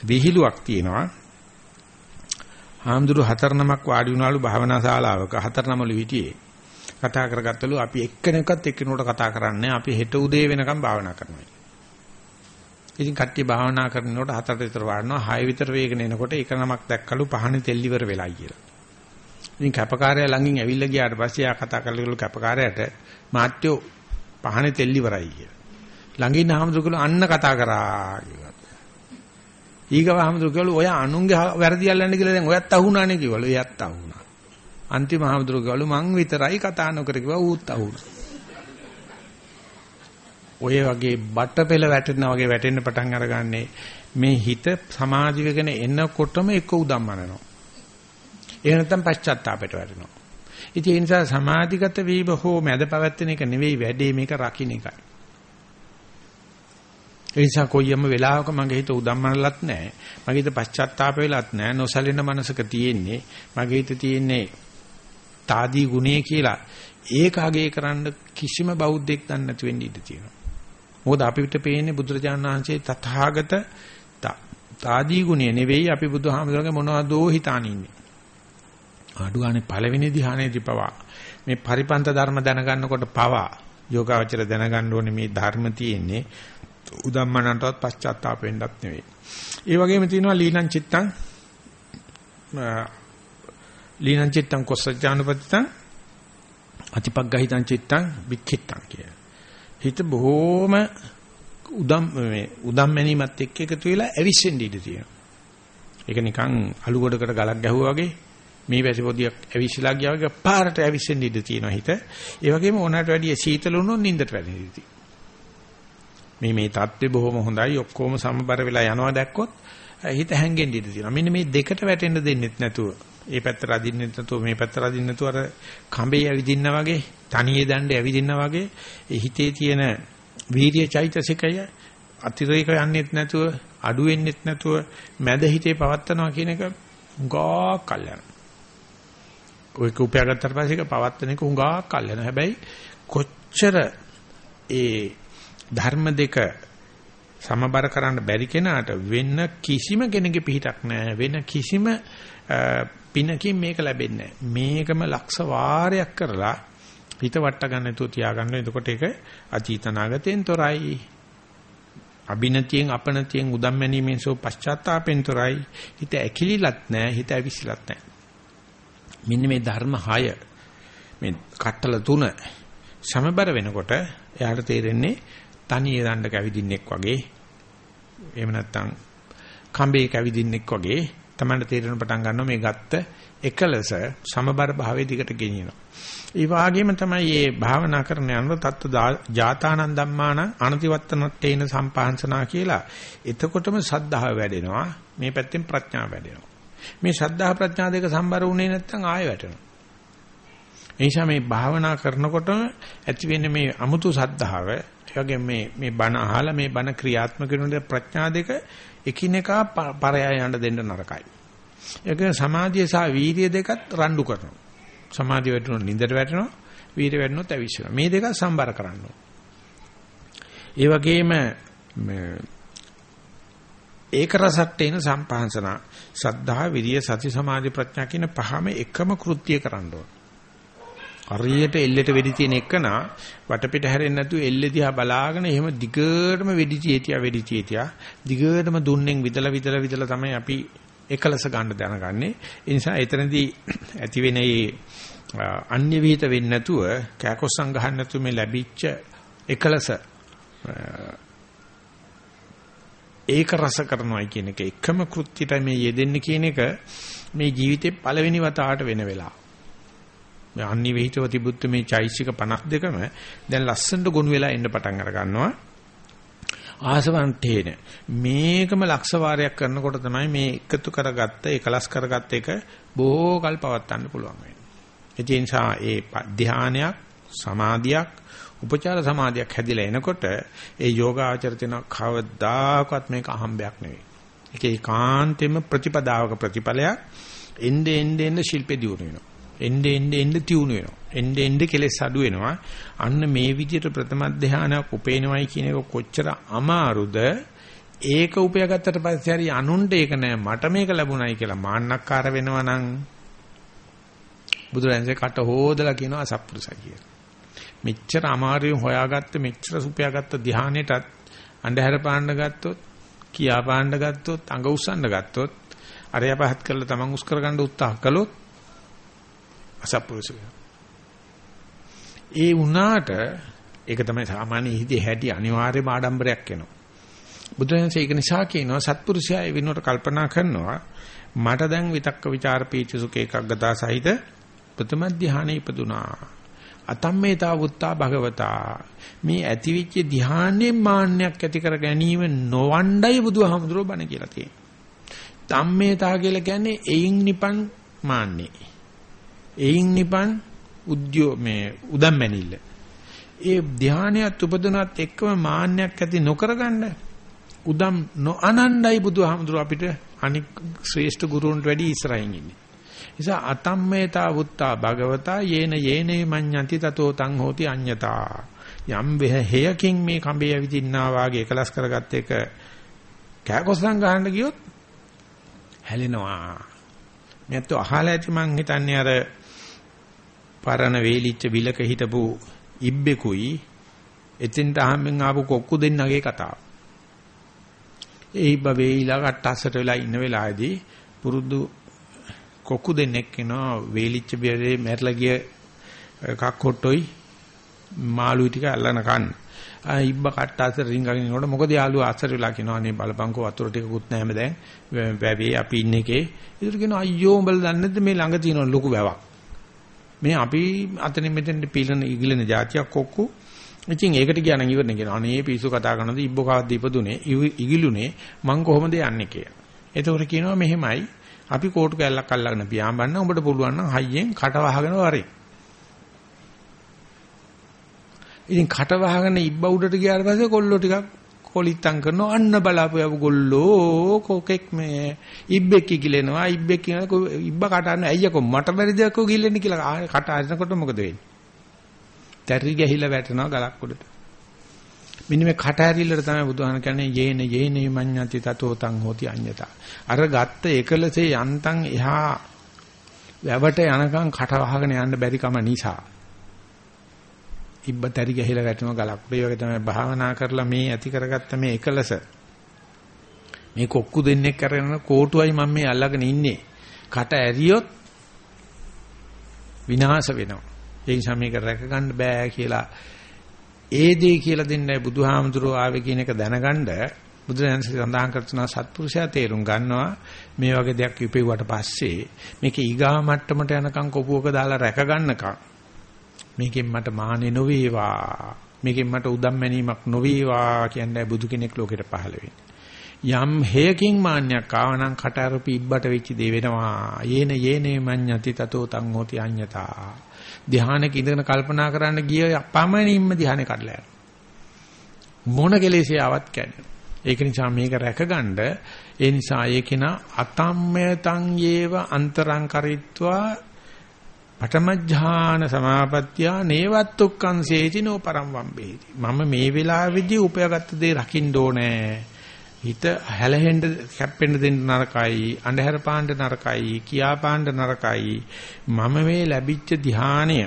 Speaker 1: විහිළුවක් තියෙනවා. හාමුදුරු හතර නමක් වාඩි වුණාලු භාවනා ශාලාවක හතර නමලු හිටියේ. කතා කරගත්තලු අපි එක්කෙනෙක්වත් එක්කෙනෙකුට කතා කරන්නේ අපි හෙට උදේ වෙනකම් භාවනා කරනවා. ඉතින් කට්ටිය භාවනා කරනකොට හතට විතර වඩනවා හය විතර වේගන එනකොට එක නමක් දැක්කලු පහනේ තෙල් ඉවර වෙලා කියලා. ඉතින් කැපකාරයා ළඟින් ඇවිල්ලා ගියාට පස්සේ ආ කතා කරලා කැපකාරයාට මාත්‍යෝ පහනේ තෙල් ඉවරයි කියලා. ළඟින් ආමතුරුකල අන්න කතා කරා කියලා. ඊගව ආමතුරුකල ඔය අනුන්ගේ වැරදි අල්ලන්න කියලා දැන් ඔයත් අහුණානේ කිව්වලු. එයත් අහුණා. අන්තිම ආමතුරුකල මං විතරයි කතා නොකර කිව්වා ඌත් අහුණා. ඔය වගේ බටපෙළ වැටෙනා වගේ වැටෙන්න පටන් අරගන්නේ මේ හිත සමාධි වෙගෙන එනකොටම එක උදම්මනනවා. එහෙම නැත්නම් පශ්චාත්තාපයට වැටෙනවා. ඉතින් ඒ නිසා සමාධිගත වීම හෝ මැද පැවැත්වෙන එක නෙවෙයි වැඩේ මේක රකින්න එකයි. ඒ නිසා කොයියම වෙලාවක මගේ හිත උදම්මනලත් නැහැ. මගේ හිත පශ්චාත්තාප වෙලත් නැහැ. නොසලින මනසක තියෙන්නේ. මගේ හිත තියෙන්නේ తాදී ගුණේ කියලා ඒක අගේ කරන්න කිසිම බෞද්ධෙක් දන්නේ නැති වෙන්න ඉඩ තියෙනවා. මොකද අපිට පේන්නේ බුදුරජාණන් වහන්සේ තථාගත తాදී ගුණය නෙවෙයි අපි බුදුහාමුදුරන්ගේ මොනවදෝ හිතාන ඉන්නේ. ආඩු ගානේ පළවෙනි ධ්‍යානයේදී පවා මේ පරිපන්ත ධර්ම දැනගන්නකොට පවා යෝගාවචර දැනගන්න ඕනේ මේ ධර්ම තියෙන්නේ උදම්මනටවත් පශ්චාත්තාප වෙන්නත් නෙවෙයි. ඒ වගේම තියෙනවා ලීනං චිත්තං ලීනං චිත්තං කොස්සජානුපතිතං අතිපග්ගහිතං චිත්තං වික්ඛිත්තං කිය. හිත බොහෝම උදම් මේ උදම් මැනීමත් එක්ක එකතු වෙලා ඇවිස්සෙන්න ඉඩ තියෙනවා. ඒක නිකන් අලු ගොඩකට ගලක් ගැහුවා වගේ මේ වැසි පොදියක් ඇවිස්සලා ගියා වගේ පාරට ඇවිස්සෙන්න ඉඩ තියෙනවා හිත. ඒ වගේම ඕනකට වැඩිය සීතල වුණොත් නිින්දට වැටෙනවා. මේ මේ தත්ත්වය බොහොම හොඳයි ඔක්කොම සමබර වෙලා යනවා දැක්කොත් හිත හැංගෙන්න ඉඩ තියෙනවා. මෙන්න මේ දෙකට වැටෙන්න දෙන්නෙත් නැතුව ඒ පැත්තට අදින්නෙත් නැතුව මේ පැත්තට අදින්න නැතුව අර කඹේ ඇවිදින්න වගේ තනියේ දණ්ඩේ ඇවිදින්න වගේ ඒ හිතේ තියෙන වීර්ය චෛතසිකය අතිරේක යන්නෙත් නැතුව අඩු වෙන්නෙත් නැතුව මැද හිතේ පවත්නවා කියන එක හුඟා කල්යන. ඔයක උපයාගත්තට පස්සේ ඒක පවත්තන එක හුඟා කල්යන. හැබැයි කොච්චර ඒ ධර්ම දෙක සමබර කරන්න බැරි කෙනාට වෙන කිසිම කෙනෙකුගේ පිහිටක් නැහැ වෙන කිසිම පිනකින් මේක ලැබෙන්නේ මේකම ලක්ෂ වාරයක් කරලා හිත වට ගන්න නැතුව තියාගන්න. එතකොට ඒක අතීතනාගතෙන් තොරයි. අබිනතියෙන් අපනතියෙන් උදම්මැනීමෙන් සෝ පශ්චාත්තාපෙන් තොරයි. හිත ඇකිලිලත් නැහැ, හිත ඇවිසිලත් නැහැ. මෙන්න මේ ධර්ම 6 මේ කට්ටල තුන සමබර වෙනකොට එයාට තේරෙන්නේ තනියේ දණ්ඩ කැවිදින්නෙක් වගේ එහෙම නැත්නම් කඹේ කැවිදින්නෙක් වගේ තමයි තේරෙන පටන් ගන්නවා මේ ගත්ත එකලස සමබර භාවයේ දිකට ගෙනියනවා. ඒ වගේම තමයි මේ භාවනා කරන යනකොට තත්ත ජාතානන් ධම්මාන අනතිවත්තනත්තේන සම්පාංශනා කියලා. එතකොටම සද්ධාව වැඩෙනවා. මේ පැත්තෙන් ප්‍රඥාව වැඩෙනවා. මේ සද්ධා ප්‍රඥා දෙක සම්බර වුණේ නැත්නම් ආයෙ වැටෙනවා. ඒ නිසා මේ භාවනා කරනකොටම ඇති වෙන්නේ මේ අමුතු සද්ධාව, ඒ වගේ මේ මේ බණ අහලා මේ බණ ක්‍රියාත්මක කරන ප්‍රඥා දෙක එකිනෙකා පරයා යන්න දෙන්න නරකයි. ඒක සමාධිය සහ වීර්ය දෙකත් රණ්ඩු කරනවා. සමාධිය වැටුණොත් නින්දට වැටෙනවා, වීර්ය වැටුණොත් ඇවිස්සෙනවා. මේ දෙක සම්බර කරන්න ඒ වගේම ඒක රසට්ටේන සම්පහන්සන සද්ධා විරිය සති සමාධි ප්‍රඥා කියන පහම එකම කෘත්‍ය කරන්න ඕන. හරියට එල්ලෙට වෙඩි තියෙන එකනා වටපිට හැරෙන්නේ නැතුව එල්ලේ දිහා බලාගෙන එහෙම දිගටම වෙඩි තියතියා වෙඩි තියතියා දිගටම දුන්නෙන් විදලා විදලා විදලා තමයි අපි එකලස ගන්න දැනගන්නේ. ඒ නිසා එතනදී ඇති වෙන මේ අන්‍ය විහිිත වෙන්නේ නැතුව කෑකොස්සන් ගහන්න නැතුව මේ ලැබිච්ච එකලස ඒක රස කරනවායි කියන එක එකම කෘත්‍යයට මේ යෙදෙන්න කියන එක මේ ජීවිතේ පළවෙනි වතාවට වෙන වෙලාව. මේ අන්‍ය විහිිතව තිබුත් මේ චෛසික 52ම දැන් ලස්සනට ගොනු වෙලා එන්න පටන් අර ගන්නවා. ආසවන්තේන මේකම ලක්ෂ වාරයක් කරනකොට තමයි මේ එකතු කරගත්ත එකලස් කරගත්ත එක බොහෝ කල් පවත්වන්න පුළුවන් වෙන්නේ. ඒ නිසා ඒ ධානයක් සමාධියක් උපචාර සමාධියක් හැදිලා එනකොට ඒ යෝගාචර තියෙන කවදාකවත් මේක අහම්බයක් නෙවෙයි. ඒක ඒකාන්තෙම ප්‍රතිපදාවක ප්‍රතිඵලයක්. එnde ende ende ශිල්පේ දියුණු වෙනවා. එnde ende ende තියුණු වෙනවා. එnde ende කෙලෙස් අඩු වෙනවා. අන්න මේ විදිහට ප්‍රථම ධානයක් උපේනවයි කියන එක කොච්චර අමාරුද? ඒක උපයාගත්තට පස්සේ හරි අනුන්ට ඒක නෑ මට මේක ලැබුණයි කියලා මාන්නක්කාර වෙනවා නම් බුදුරජාණන්සේ කට හොදලා කියනවා අසත්පුරුෂයි කියලා. මෙච්චර අමාරුවෙන් හොයාගත්ත මෙච්චර සුපයාගත්ත ධානයටත් අන්ධහැර පාන්න ගත්තොත් කියා පාන්න ගත්තොත් අඟ උස්සන්න ගත්තොත් අරය පහත් කරලා තමන් උස් කරගන්න උත්සාහ කළොත් අසත්පුරුෂය. ඒ වුණාට ඒක තමයි සාමාන්‍ය හිතේ හැටි අනිවාර්යම ආඩම්බරයක් වෙනවා. බුදුරජාණන්සේ ඒක නිසා කියනවා සත්පුරුෂයා ඒ විනෝඩ කල්පනා කරනවා මට දැන් විතක්ක ਵਿਚාර පීච සුඛ එකග්ගතා සහිත ප්‍රථම ධානය ඉපදුනා. අතම්මේතා වුත්තා භගවතා මේ ඇතිවිච්ච ධානයේ මාන්නයක් ඇති කර ගැනීම නොවණ්ඩයි බුදුහාමුදුරුවෝ බණ කියලා තියෙනවා. තම්මේතා කියලා කියන්නේ එයින් නිපන් මාන්නේ. එයින් නිපන් උද්‍යෝ මේ උදම්මැනිල්ල. ඒ ධානයත් උපදිනවත් එක්කම මාන්නයක් ඇති නොකරගන්න උදම් නොඅනණ්ඩයි බුදුහාමුදුරුව අපිට අනික් ශ්‍රේෂ්ඨ ගුරුන්ට වැඩි ඉස්සරහින් ඉන්නේ. නිසා අතම්මේතා වුත්තා භගවතා යේන යේනේ මඤ්ඤන්ති තතෝ තං හෝති අඤ්ඤතා. යම් හේයකින් මේ කඹේ ඇවිදින්නා වාගේ එකලස් කරගත්ත එක කෑකොස්සන් ගහන්න ගියොත් හැලෙනවා. මේත් අහලා ඇති මං හිතන්නේ අර පරණ වේලිච්ච විලක හිටපු ඉබ්බෙකුයි එතෙන්ට අහම්බෙන් ආපු කොක්කු දෙන්නගේ කතාව. ඒ ඉබ්බ වේයිලා කට්ටස්සට වෙලා ඉන්න වෙලාවේදී පුරුදු කොක්කු දෙන්නෙක් එනවා වේලිච්ච බිරේ මැරලා ගිය කක්කොට්ටොයි මාළුයි ටික අල්ලන කන්න. ආ ඉබ්බ කට්ටස්සට රින්ගගෙන ඉනකොට මොකද යාළුවා අස්සර වෙලා කියනවා අනේ බලපංකෝ වතුර ටිකකුත් නැහැම දැන් වැවේ අපි ඉන්නේ එකේ. ඒකට කියනවා අයියෝ උඹලා දන්නේ නැද්ද මේ ළඟ තියෙන ලොකු වැවක්. මේ අපි අතනින් මෙතෙන් පිළන ඉගිලෙන જાතියක් කොක්කු. ඉතින් ඒකට කියන ඉවරනේ කියන අනේ පිස්සු කතා කරනද ඉබ්බෝ කවද්ද ඉපදුනේ ඉගිලුනේ මං කොහොමද යන්නේ කියලා. එතකොට කියනවා මෙහෙමයි අපි කෝටු කැල්ලක් අල්ලගෙන පියාඹන්න උඹට පුළුවන් නම් හයියෙන් කට වහගෙන වරේ. ඉතින් කට වහගෙන ඉබ්බ උඩට ගියාට පස්සේ කොල්ලෝ ටිකක් කොලිත්තම් කරනවා අන්න බලාපු යපු ගොල්ලෝ කොකෙක් මේ ඉබ්බෙක් කිලෙනවා ඉබ්බෙක් කියන ඉබ්බ කටන්න අයියකෝ මට බැරි දෙයක් කො කිල්ලෙන්නේ කියලා කට අරිනකොට මොකද වෙන්නේ? තැරි ගැහිලා වැටෙනවා ගලක් උඩට. මෙන්න මේ කට ඇරිල්ලට තමයි බුදුහාම කියන්නේ යේන යේනේ මඤ්ඤති තතෝ තං හෝති අඤ්ඤතා. අර ගත්ත එකලසේ යන්තම් එහා වැවට යනකම් කට වහගෙන යන්න බැරි කම නිසා ඉබ්බ තරි ගහලා වැටෙනවා ගලක්. ඒ වගේ තමයි භාවනා කරලා මේ ඇති කරගත්ත මේ එකලස. මේ කොක්කු දෙන්නෙක් කරගෙන කෝටුවයි මම මේ අල්ලගෙන ඉන්නේ. කට ඇරියොත් විනාශ වෙනවා. ඒ නිසා මේක රැක ගන්න බෑ කියලා ඒ දේ කියලා දෙන්නයි බුදුහාමුදුරුවෝ ආවේ කියන එක දැනගන්න බුදුරජාණන් සඳහන් කරන සත්පුරුෂයා තේරුම් ගන්නවා මේ වගේ දෙයක් ඉපෙව්වට පස්සේ මේක ඊගා මට්ටමට යනකම් කොපුවක දාලා රැක ගන්නකම් මේකෙන් මට මානෙ නොවේවා මේකෙන් මට උදම් මැනීමක් නොවේවා කියන්නේ බුදු කෙනෙක් ලෝකෙට පහළ වෙන්නේ. යම් හේයකින් මාන්නයක් ආවනම් කට අරපි ඉබ්බට වෙච්ච දේ වෙනවා. යේන යේනේ මඤ්ඤති තතෝ තං හෝති අඤ්ඤතා. ධානයක ඉඳගෙන කල්පනා කරන්න ගිය පමණින්ම ධානය කඩලා යනවා. මොන කෙලෙසේ ආවත් කැඩෙනවා ඒක නිසා මේක රැකගන්න ඒ නිසා ඒකේන අතම්මයතං යේව අන්තරං කරිත්වා පඨමඥාන සමාපත්තිය නේවත්තුක්කං සේචිනෝ පරම් වම්බේති මම මේ වෙලාවේදී උපයාගත්ත දේ රකින්න ඕනේ. හිත හැලහෙන්න කැප්පෙන්න දෙන්න නරකයි අන්ධහැර පාණ්ඩ නරකයි කියා පාණ්ඩ නරකයි මම මේ ලැබිච්ච ධානය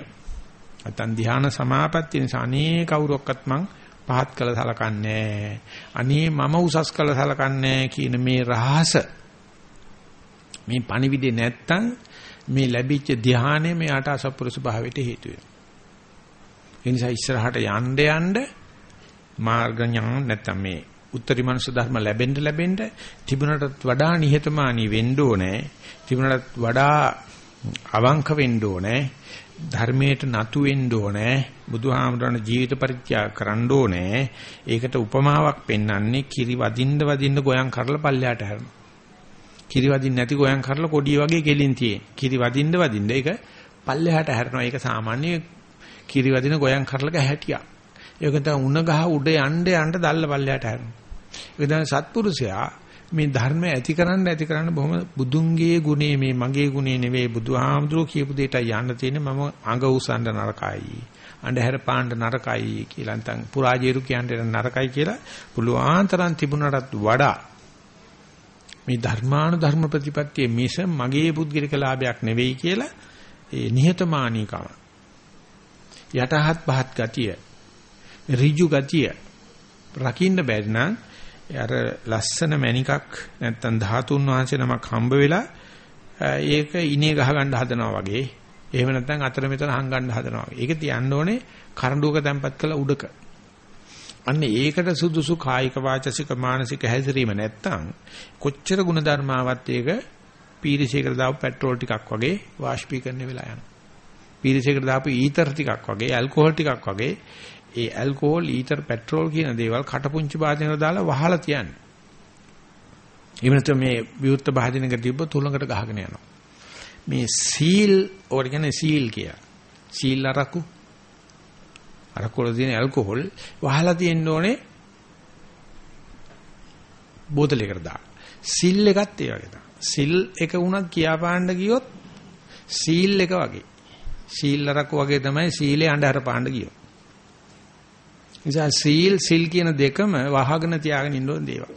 Speaker 1: නැත්නම් ධාන සමාපත්තිය නිසා අනේ කවුරක්වත් මං පහත් කළ සලකන්නේ අනේ මම උසස් කළ සලකන්නේ කියන මේ රහස මේ පණිවිඩේ නැත්තම් මේ ලැබිච්ච ධානය මෙයාට අසපුරුෂ භාවයට හේතු වෙනවා. ඒ නිසා ඉස්සරහට යන්න යන්න මාර්ග ඥාන නැත්තම් මේ උත්තරී මනුෂ්‍ය ධර්ම ලැබෙන්න ලැබෙන්න තිබුණටත් වඩා නිහතමානී වෙන්න ඕනේ. තිබුණටත් වඩා අවංක වෙන්න ඕනේ. ධර්මයට නතු වෙන්න ඕනේ. බුදුහාමුදුරන ජීවිත පරිත්‍යාග කරන්න ඕනේ. ඒකට උපමාවක් පෙන්වන්නේ කිරි වදින්න වදින්න ගෝයන් කරලා පල්ලයට හැරෙනවා. කිරි වදින්න නැති ගෝයන් කරලා කොඩිය වගේ කෙලින් තියෙන. කිරි වදින්න වදින්න ඒක පල්ලෙහාට හැරෙනවා. ඒක සාමාන්‍ය කිරි වදින ගෝයන් කරලක හැටියක්. ඒක තමයි උණ ගහ උඩ යන්න යන්න දැල්ල පල්ලෙහාට හැරෙනවා. ඒක තමයි සත්පුරුෂයා මේ ධර්ම ඇති කරන්න ඇති කරන්න බොහොම බුදුන්ගේ ගුණේ මේ මගේ ගුණේ නෙවෙයි බුදුහාමුදුරුවෝ කියපු දෙයට යන්න තියෙන්නේ මම අඟ උසන්න නරකයි. අන්ධහැර පාණ්ඩ නරකයි කියලා නැත්නම් පුරාජේරු කියන්නේ නරකයි කියලා පුළුවන් තරම් තිබුණටත් වඩා මේ ධර්මානුධර්ම ප්‍රතිපත්තිය මිස මගේ පුද්ගලික ලාභයක් නෙවෙයි කියලා ඒ නිහතමානීකම යටහත් පහත් ගතිය ඍජු ගතිය රකින්න බැරි නම් අර ලස්සන මණිකක් නැත්තම් ධාතුන් වහන්සේ නමක් හම්බ වෙලා ඒක ඉනේ ගහ ගන්න හදනවා වගේ එහෙම නැත්නම් අතර මෙතන හංගන්න හදනවා වගේ. ඒක තියන්න ඕනේ කරඬුවක තැම්පත් කළ උඩක. අන්න ඒකට සුදුසු කායික වාචසික මානසික හැසිරීම නැත්තම් කොච්චර ಗುಣධර්මාවත් ඒක පීරිසයකට දාපු පෙට්‍රෝල් ටිකක් වගේ වාෂ්පීකරණය වෙලා යනවා. පීරිසයකට දාපු ඊතර ටිකක් වගේ ඇල්කොහොල් ටිකක් වගේ ඒ ඇල්කොහොල් ඊතර පෙට්‍රෝල් කියන දේවල් කටපුංචි භාජනවල දාලා වහලා තියන්නේ. එහෙම නැත්නම් මේ විවුර්ත භාජනයක තිබ්බ තුලකට ගහගෙන යනවා. මේ සීල් ඕකට කියන්නේ සීල් කියලා. සීල් අරකු අරකු වල තියෙන ඇල්කොහොල් වහලා තියෙන්න ඕනේ බෝතලයකට දාන්න. සිල් එකත් ඒ වගේ තමයි. සිල් එක වුණත් කියාපාන්න ගියොත් සීල් එක වගේ. සීල් අරකු වගේ තමයි සීලේ අඬහර පාන්න ගියොත්. නිසා සීල් සිල් කියන දෙකම වහගෙන තියාගෙන ඉන්න ඕන දේවල්.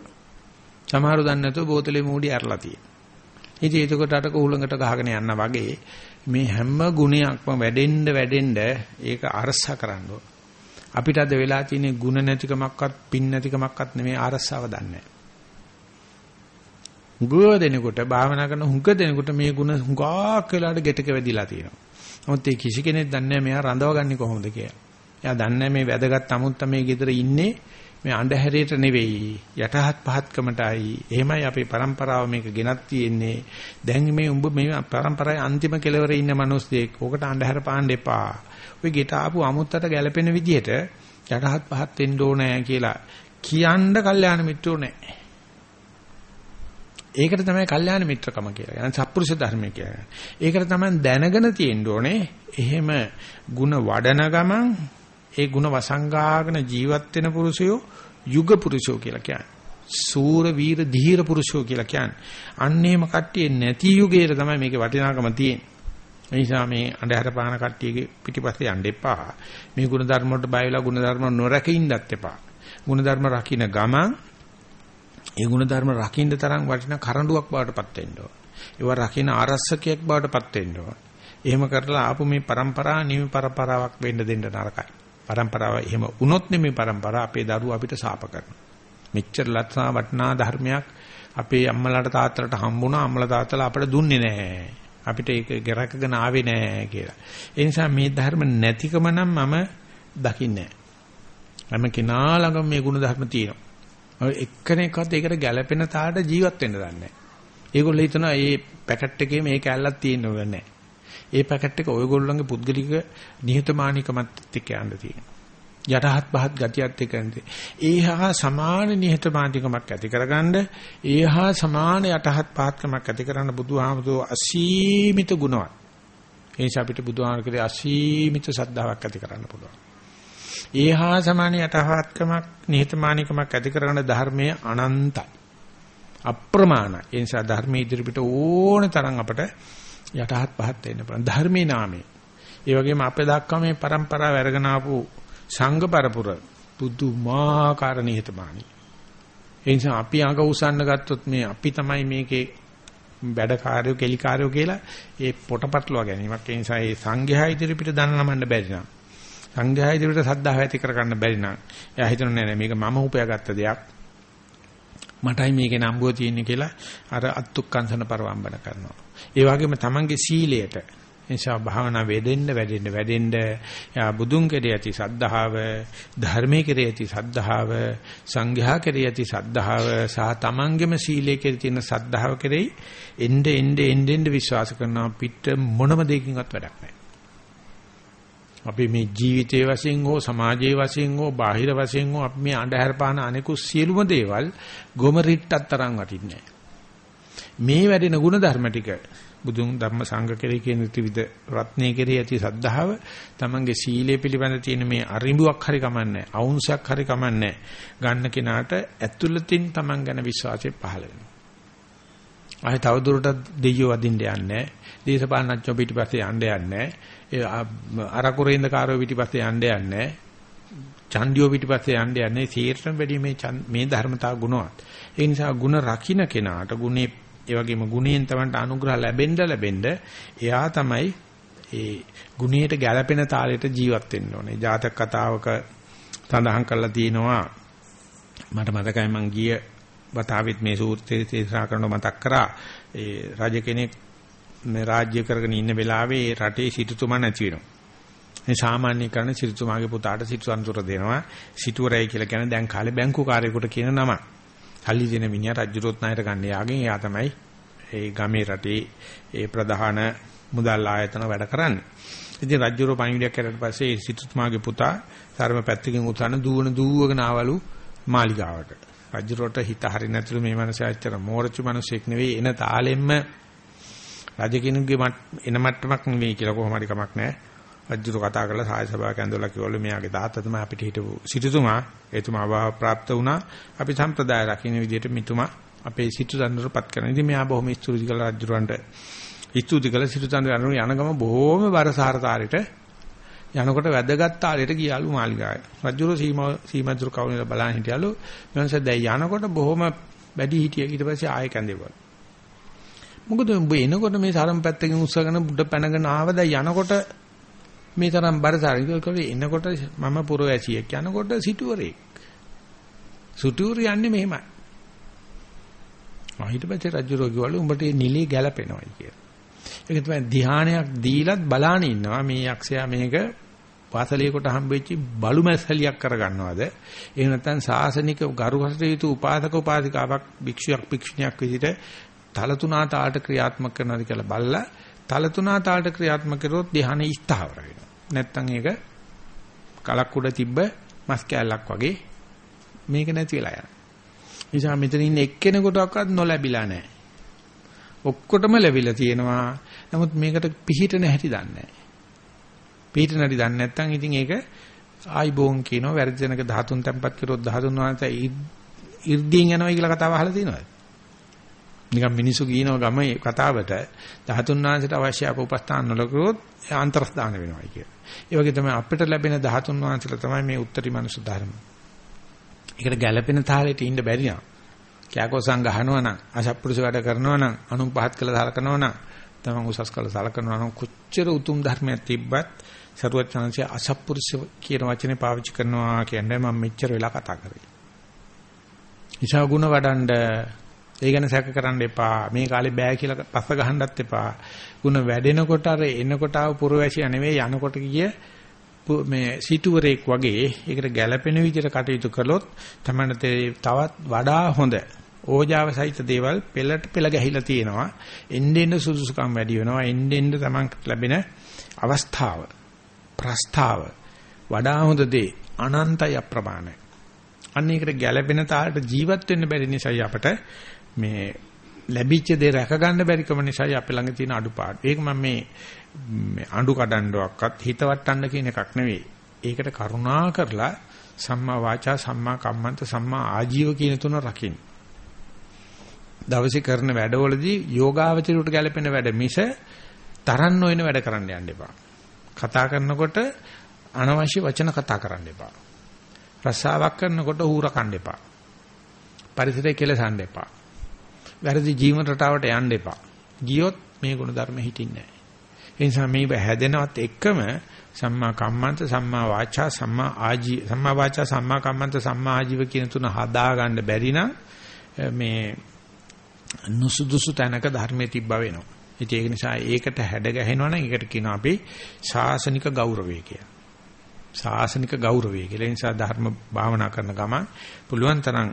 Speaker 1: සමහරව දන්නේ නැතුව බෝතලේ මූඩි ඇරලා තියෙනවා. ඉතින් එතකොට අරක උලඟට ගහගෙන යන්න වගේ මේ හැම ගුණයක්ම වැඩෙන්න වැඩෙන්න ඒක අරසා කරන්න ඕන. අපිට අද වෙලා තියෙන ಗುಣ නැතිකමක්වත් පින් නැතිකමක්වත් නෙමෙයි අරසාව දන්නේ. හුඟ දෙනකොට භාවනා කරන හුඟ දෙනකොට මේ ಗುಣ හුඟක් වෙලාට ගෙටක වැදිලා තියෙනවා. නමුත් ඒ කිසි කෙනෙක් දන්නේ නැහැ මෙයා රඳවගන්නේ කොහොමද කියලා. එයා දන්නේ මේ වැදගත් 아무ත්ත මේ ගෙදර ඉන්නේ මේ අඳුරේට නෙවෙයි යටහත් පහත්කමටයි. එහෙමයි අපේ પરම්පරාව මේක ගෙනත් තියෙන්නේ. දැන් මේ උඹ මේ પરම්පරාවේ අන්තිම කෙළවරේ ඉන්න මිනිස්සෙක්. ඕකට අඳුර පාන්න එපා. ඔය ගෙට ආපු අමුත්තට ගැළපෙන විදිහට යටහත් පහත් වෙන්න ඕනේ කියලා කියන්න කල්යාණ මිත්‍රෝ නැහැ. ඒකට තමයි කල්යාණ මිත්‍රකම කියලා. يعني සත්පුරුෂ ධර්මය කියලා. ඒකට තමයි දැනගෙන තියෙන්න ඕනේ. එහෙම ಗುಣ වඩන ගමන් ඒ ಗುಣ වසංගාගෙන ජීවත් වෙන පුරුෂයෝ යුග පුරුෂයෝ කියලා කියන්නේ. සූර වීර ධීර පුරුෂයෝ කියලා කියන්නේ. අන්න එහෙම කට්ටිය නැති යුගයේ තමයි මේකේ වටිනාකම තියෙන්නේ. ඒ නිසා මේ අඳුර පහන කට්ටියගේ පිටිපස්සේ යන්න එපා. මේ ಗುಣ ධර්ම වලට බය වෙලා ಗುಣ ධර්ම නොරැක ඉන්නත් එපා. ಗುಣ ධර්ම රකින්න ගමන් ඒ ಗುಣ ධර්ම රකින්න තරම් වටිනා කරඬුවක් බවටපත් වෙන්න ඕන. ඒවා රකින්න ආරස්සකයක් බවටපත් වෙන්න ඕන. එහෙම කරලා ආපු මේ પરම්පරා නිමි પરම්පරාවක් වෙන්න දෙන්න නරකයි. પરම්පරාව එහෙම වුණොත් නෙමෙයි પરම්පරාව අපේ දරුවෝ අපිට සාප කරනවා. මෙච්චර ලස්සන වටිනා ධර්මයක් අපේ අම්මලාට තාත්තලාට හම්බුණා අම්මලා තාත්තලා අපට දුන්නේ නැහැ. අපිට ඒක ගරකගෙන ආවේ නැහැ කියලා. ඒ නිසා මේ ධර්ම නැතිකම නම් මම දකින්නේ නැහැ. මම කිනා ළඟ මේ ගුණ ධර්ම තියෙනවා. එක්කෙනෙක්වත් ඒකට ගැළපෙන තාලට ජීවත් වෙන්න දන්නේ නැහැ. ඒගොල්ලෝ හිතනවා මේ පැකට් එකේ මේ කැල්ලක් තියෙනව නැහැ. ඒ පැකට් එක ඔයගොල්ලන්ගේ පුද්ගලික නිහතමානීකමත් එක්ක යන්න තියෙනවා. යටහත් පහත් ගතියත් එක්ක යන්නේ. ඒහා සමාන නිහතමානීකමක් ඇති කරගන්න ඒහා සමාන යටහත් පහත්කමක් ඇති කරන්න බුදුහාමුදුරුවෝ අසීමිත ගුණවත්. ඒ නිසා අපිට බුදුහාමුදුරුවෝ අසීමිත සද්ධාාවක් ඇති කරන්න පුළුවන්. ඒහා සමාන යටහත්කමක් නිහතමානීකමක් ඇති කරන ධර්මයේ අනන්තයි. අප්‍රමාණයි. ඒ නිසා ධර්මයේ ඉදිරිපිට ඕන තරම් අපට යටහත් පහත් වෙන්න පුළුවන් ධර්මයේ නාමයේ. ඒ වගේම අපේ දක්වා මේ પરම්පරාව අරගෙන ආපු සංඝ පරපුර පුදුමාකාර නිහතමානී. ඒ නිසා අපි අඟ උසන්න ගත්තොත් මේ අපි තමයි මේකේ වැඩකාරයෝ කෙලිකාරයෝ කියලා ඒ පොටපටලවා ගැනීමක්. ඒ නිසා මේ සංඝයා ඉදිරි පිට දන නමන්න බැරි නම් සංඝයා ඉදිරියට සද්ධාව ඇති කරගන්න බැරි නම් එයා හිතන්නේ නෑ මේක මම උපයාගත්ත දෙයක්. මටයි මේකේ නම්බුව තියෙන්නේ කියලා අර අත්තුක්කංශන පරවම්බන කරනවා. ඒ වගේම තමන්ගේ සීලයට. නිසා භාවනා වෙදෙන්න වැඩෙන්න වැඩෙන්න. යා බුදුන් කෙරේ ඇති සද්ධාව ධර්මයේ කෙරේ ඇති සද්ධාව සංඝයා කෙරේ ඇති සද්ධාව සහ තමන්ගේම සීලයේ කෙරේ තියෙන සද්ධාව කෙරෙහි එnde එnde එnde එnde විශ්වාස කරනවා පිට මොනම දෙයකින්වත් වැඩක් නැහැ. අපි මේ ජීවිතයේ වශයෙන් හෝ සමාජයේ වශයෙන් හෝ බාහිර වශයෙන් හෝ අපි මේ අඳුර පාන අනෙකු සියලුම දේවල් ගොම රිට්ටක් තරම් වටින්නේ මේ වැඩෙන ගුණ ධර්ම ටික බුදුන් ධර්ම සංඝ කෙරේ කියන ත්‍රිවිධ රත්නයේ කෙරේ ඇති සද්ධාව තමන්ගේ සීලය පිළිබඳ තියෙන මේ අරිඹුවක් හරි කමන්නේ අවුන්සයක් හරි කමන්නේ ගන්න කෙනාට ඇතුළතින් තමන් ගැන විශ්වාසය පහළ වෙනවා. ආය තවදුරටත් දෙයියෝ වදින්න යන්නේ දේශපාලනඥයෝ පිටිපස්සේ යන්න යන්නේ ඒ අරකුරේන්ද කාරෝ පිටිපස්සේ යන්න යන්නේ චන්දියෝ පිටිපස්සේ යන්න යන්නේ සීර්ෂම් වැඩි මේ මේ ධර්මතා ගුණවත්. ඒ නිසා ಗುಣ රකින්න කෙනාට ගුණේ ඒ වගේම ගුණයෙන් තමන්ට අනුග්‍රහ ලැබෙන්න ලැබෙන්න එයා තමයි ඒ ගුණයට ගැළපෙන තාලෙට ජීවත් වෙන්න ඕනේ. ජාතක කතාවක සඳහන් කරලා තියෙනවා මට මතකයි මං ගිය වතාවෙත් මේ සූත්‍රයේ තේසා කරන මතක් කරා ඒ රජ කෙනෙක් මේ රාජ්‍ය කරගෙන ඉන්න වෙලාවේ ඒ රටේ සිටුතුමා නැති වෙනවා. මේ සාමාන්‍යකරණ සිටුතුමාගේ පුතාට සිටු අන්තර දෙනවා. සිටුවරයි කියලා කියන දැන් කාලේ බැංකු කාර්යයකට කියන නම. සල්ලි දෙන මිනිහා රජුරොත් ණයට ගන්න යාගෙන් එයා තමයි ඒ ගමේ රටේ ඒ ප්‍රධාන මුදල් ආයතන වැඩ කරන්නේ. ඉතින් රජුරෝ පණිවිඩයක් කරලා පස්සේ සිටුතුමාගේ පුතා ධර්ම පැත්තකින් උතන දුවන දුවගෙන ආවලු මාලිගාවට. රජුරෝට හිත හරි නැතුළු මේ මනස ඇත්තට මෝරචු මිනිසෙක් නෙවෙයි එන තාලෙම්ම රජ කෙනෙකුගේ එන මට්ටමක් නෙවෙයි කියලා කොහොම හරි කමක් නැහැ. රජුට කතා කරලා සාය සභාවක ඇඳලා කිව්වලු මෙයාගේ තාත්තා තමයි අපිට හිටපු සිටුතුමා එතුමා අභාව ප්‍රාප්ත වුණා. අපි සම්ප්‍රදාය රකින්න විදිහට මිතුමා අපේ සිටුතන්දරපත් කරන. ඉතින් මෙයා බොහොම ස්තුති කළා රජුරන්ට ස්තුති කළා සිටුතන්දර අනුර යන ගම බොහොම බරසාරතාලෙට යනකොට වැදගත් තාලෙට ගියාලු මාලිගාවේ. රජුර සීමා සීමාදුර කවුනේ බලන් හිටියලු. මනස දැන් යනකොට බොහොම වැඩි හිටිය. ඊට පස්සේ ආයෙ කැඳේවලු. මොකද උඹ එනකොට මේ සරම් පැත්තකින් උස්සගෙන බුඩ පැනගෙන ආවද යනකොට මේ තරම් බරසාරික කලේ එනකොට මම පුරවැසියෙක් යනකොට සිටුවරේ. සිටුවර යන්නේ මෙහෙමයි. ආ ඊට පස්සේ රජුරෝ කිව්වලු උඹට මේ නිලේ ගැලපෙනවයි කියලා. ඒක තමයි ධානයක් දීලත් බලාන ඉන්නවා මේ යක්ෂයා මේක වාසලියකට හම්බෙච්ච බලු මැස්සලියක් කරගන්නවද එහෙම නැත්නම් සාසනික ගරුහසට යුතු උපාසක උපාසිකාවක් භික්ෂුවක් භික්ෂුණියක් විදිහට තල තුනා තාලට ක්‍රියාත්මක කරනවාද කියලා බලලා තල තුනා තාලට ක්‍රියාත්මක කරොත් ධානය ස්ථාවර වෙනවා නැත්නම් ඒක කලක් උඩ තිබ්බ මස් කෑල්ලක් වගේ මේක නැති වෙලා යනවා නිසා මෙතන ඉන්න එක්කෙනෙකුටවත් නොලැබිලා නැහැ ඔක්කොටම ලැබිලා තියෙනවා නමුත් මේකට පිහිටන හැටි දන්නේ නැහැ. පිහිටන හැටි දන්නේ නැත්නම් ඉතින් ඒක ආයිබෝන් කියනවා වැරදි දෙනක 13 තැම්පත් කරොත් 13 වහන්සේ ඉර්ධියෙන් යනවා කියලා කතාව අහලා තියෙනවද? නිකන් මිනිස්සු කියනවා ගමේ කතාවට 13 වහන්සේට අවශ්‍ය අප උපස්ථාන නොලකරොත් ආන්තරස්ථාන වෙනවා කියලා. ඒ වගේ තමයි අපිට ලැබෙන 13 වහන්සේලා තමයි මේ උත්තරී මනුෂ්‍ය ධර්ම. ඒකට ගැළපෙන තාලෙට ඉන්න බැරි නම් කෑකෝ සංගහනවා නම් අසත්පුරුෂ වැඩ කරනවා නම් අනුන් පහත් කළ සලකනවා නම් තමන් උසස් කළ සලකනවා නම් කොච්චර උතුම් ධර්මයක් තිබ්බත් සරුවත් chance අසත්පුරුෂ කියන වචනේ පාවිච්චි කරනවා කියන්නේ මම මෙච්චර වෙලා කතා කරේ. ඉෂා ගුණ වඩන්ඩ ඒ ගැන සැක කරන්න එපා. මේ කාලේ බෑ කියලා පස්ස ගහන්නත් එපා. ගුණ වැඩෙනකොට අර එනකොට ආව පුරවැසියා නෙවෙයි යනකොට ගිය මේ සිටුවරේක් වගේ ඒකට ගැළපෙන විදිහට කටයුතු කළොත් තමයි තවත් වඩා හොඳ ඕජාව සහිත දේවල් පෙළට පෙළ ගැහිලා තියෙනවා. එන්න එන්න සුදුසුකම් වැඩි වෙනවා. එන්න එන්න තමන් ලැබෙන අවස්ථාව ප්‍රස්තාව වඩා හොඳ දේ අනන්තය අප්‍රමාණයි. අන්න ඒකට ගැළපෙන තාලට ජීවත් වෙන්න බැරි නිසායි අපට මේ ලැබිච්ච දේ රැක ගන්න බැරිකම නිසායි අපේ ළඟ තියෙන අඩුපාඩු. ඒක මම මේ අඬු කඩන්නවක්වත් හිත වටන්න කියන එකක් නෙවෙයි. ඒකට කරුණා කරලා සම්මා වාචා සම්මා කම්මන්ත සම්මා ආජීව කියන තුන රකින්න. දවසේ කරන වැඩවලදී යෝගාවචරයට ගැලපෙන වැඩ මිස තරන් නොවන වැඩ කරන්න යන්න එපා. කතා කරනකොට අනවශ්‍ය වචන කතා කරන්න එපා. රසාවක් කරනකොට ඌර කන්න එපා. පරිසරය කෙලසන්න එපා. වැරදි ජීවන රටාවට යන්න එපා. ගියොත් මේ ගුණ ධර්ම හිටින්නේ නැහැ. ඒ නිසා මේව හැදෙනවත් එක්කම සම්මා කම්මන්ත සම්මා වාචා සම්මා ආජී සම්මා වාචා සම්මා කම්මන්ත සම්මා ආජීව කියන තුන හදා ගන්න බැරි නම් මේ නුසුදුසු තැනක ධර්මයේ තිබ්බ වෙනවා. ඉතින් ඒක නිසා ඒකට හැඩ ගැහෙනවා නම් ඒකට කියනවා අපි ශාසනික ගෞරවය කියලා. ශාසනික ගෞරවය කියලා. ඒ නිසා ධර්ම භාවනා කරන ගමන් පුළුවන් තරම්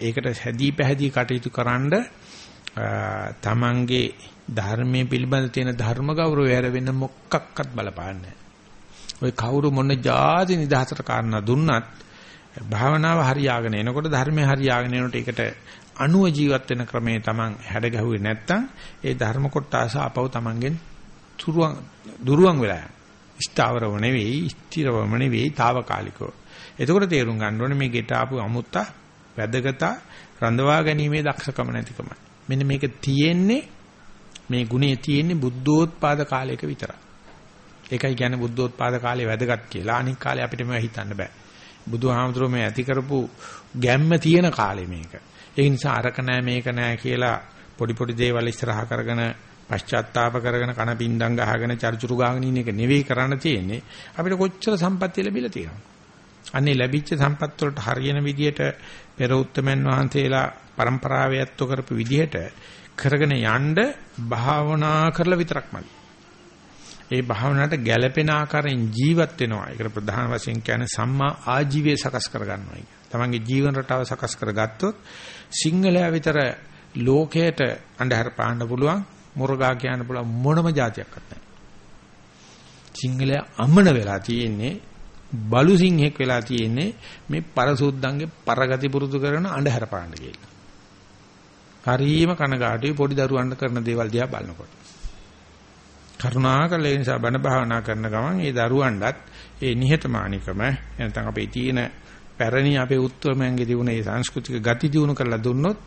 Speaker 1: ඒකට හැදී පැහැදී කටයුතු කරන්ඩ තමන්ගේ ධර්මයේ පිළිබඳ තියෙන ධර්ම ගෞරවය හැර වෙන මොකක්වත් බලපාන්නේ ඔය කවුරු මොන જાති නිදහසට කාරණා දුන්නත් භාවනාව හරියාගෙන එනකොට ධර්මයේ හරියාගෙන එනකොට ඒකට අනුව ජීවත් වෙන ක්‍රමේ තමන් හැඩ ගැහුවේ නැත්තම් ඒ ධර්ම කොටස අපව තමන්ගෙන් තුරුවන් දුරුවන් වෙලා යනවා. ස්ථාවරව නෙවෙයි, ස්ථිරවම නෙවෙයි, తాවකාලිකව. එතකොට තේරුම් ගන්න ඕනේ මේ ගෙට ආපු අමුත්තා වැදගත් රඳවා ගැනීමේ දක්ෂකම නැතිකමයි. මෙන්න මේක තියෙන්නේ මේ ගුණේ තියෙන්නේ බුද්ධෝත්පාද කාලයක විතරයි. ඒකයි කියන්නේ බුද්ධෝත්පාද කාලේ වැදගත් කියලා. අනික් කාලේ අපිට මේවා හිතන්න බෑ. බුදුහාමුදුරුවෝ මේ ඇති කරපු ගැම්ම තියෙන කාලේ මේක. ඒ නිසා අරක නෑ මේක නෑ කියලා පොඩි පොඩි දේවල් ඉස්සරහා කරගෙන පශ්චාත්තාප කරගෙන කන පින්ඩම් ගහගෙන චර්චුරු ගාගෙන ඉන්න එක නෙවෙයි කරන්න තියෙන්නේ. අපිට කොච්චර සම්පත්තිය ලැබිලා තියෙනවද? අන්නේ ලැබිච්ච සම්පත් වලට හරියන විදියට පෙර උත්තමයන් වහන්සේලා પરම්පරාවේ ඇත්තෝ කරපු විදිහට කරගෙන යන්න භාවනා කරලා විතරක්මයි. ඒ භාවනාවට ගැළපෙන ආකාරයෙන් ජීවත් වෙනවා. ඒකට ප්‍රධාන වශයෙන් කියන්නේ සම්මා ආජීවය සකස් කරගන්නවා කියන. තමන්ගේ ජීවන රටාව සකස් කරගත්තොත් සිංහලයා විතර ලෝකයට අඳුර පාන්න පුළුවන්, මුර්ගා කියන්න පුළුවන් මොනම જાතියක්වත් නැහැ. සිංහලයා අමන වෙලා තියෙන්නේ බලු සිංහෙක් වෙලා තියෙන්නේ මේ පරසුද්දන්ගේ පරගති පුරුදු කරන අඳුර පාන්න කියලා. හරීම කනගාටුයි පොඩි දරුවන්ට කරන දේවල් දිහා බලනකොට. කරුණාකර ඒ නිසා බණ භාවනා කරන ගමන් ඒ දරුවන්ටත් ඒ නිහතමානිකම නැත්නම් අපේ තියෙන පැරණි අපේ උත්තරමයන්ගේ තිබුණ ඒ සංස්කෘතික ගති දිනු කරලා දුන්නොත්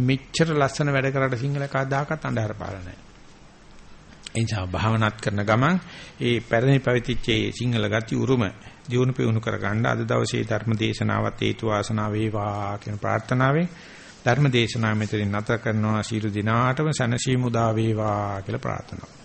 Speaker 1: මෙච්චර ලස්සන වැඩ කරලා සිංහල කවදාකවත් අඳහර පාලා නැහැ. ඒ නිසා භාවනාත් කරන ගමන් ඒ පැරණි පැවිතිච්ච ඒ සිංහල ගති උරුම දිනු පෙවුණු කර ගන්න අද දවසේ ධර්ම දේශනාවත් හේතු වාසනා වේවා කියන ප්‍රාර්ථනාවෙන් ධර්ම දේශනාව මෙතනින් නැත කරනවා. ශීරු දිනාටම සනසීමු දා වේවා කියලා ප්‍රාර්ථනා.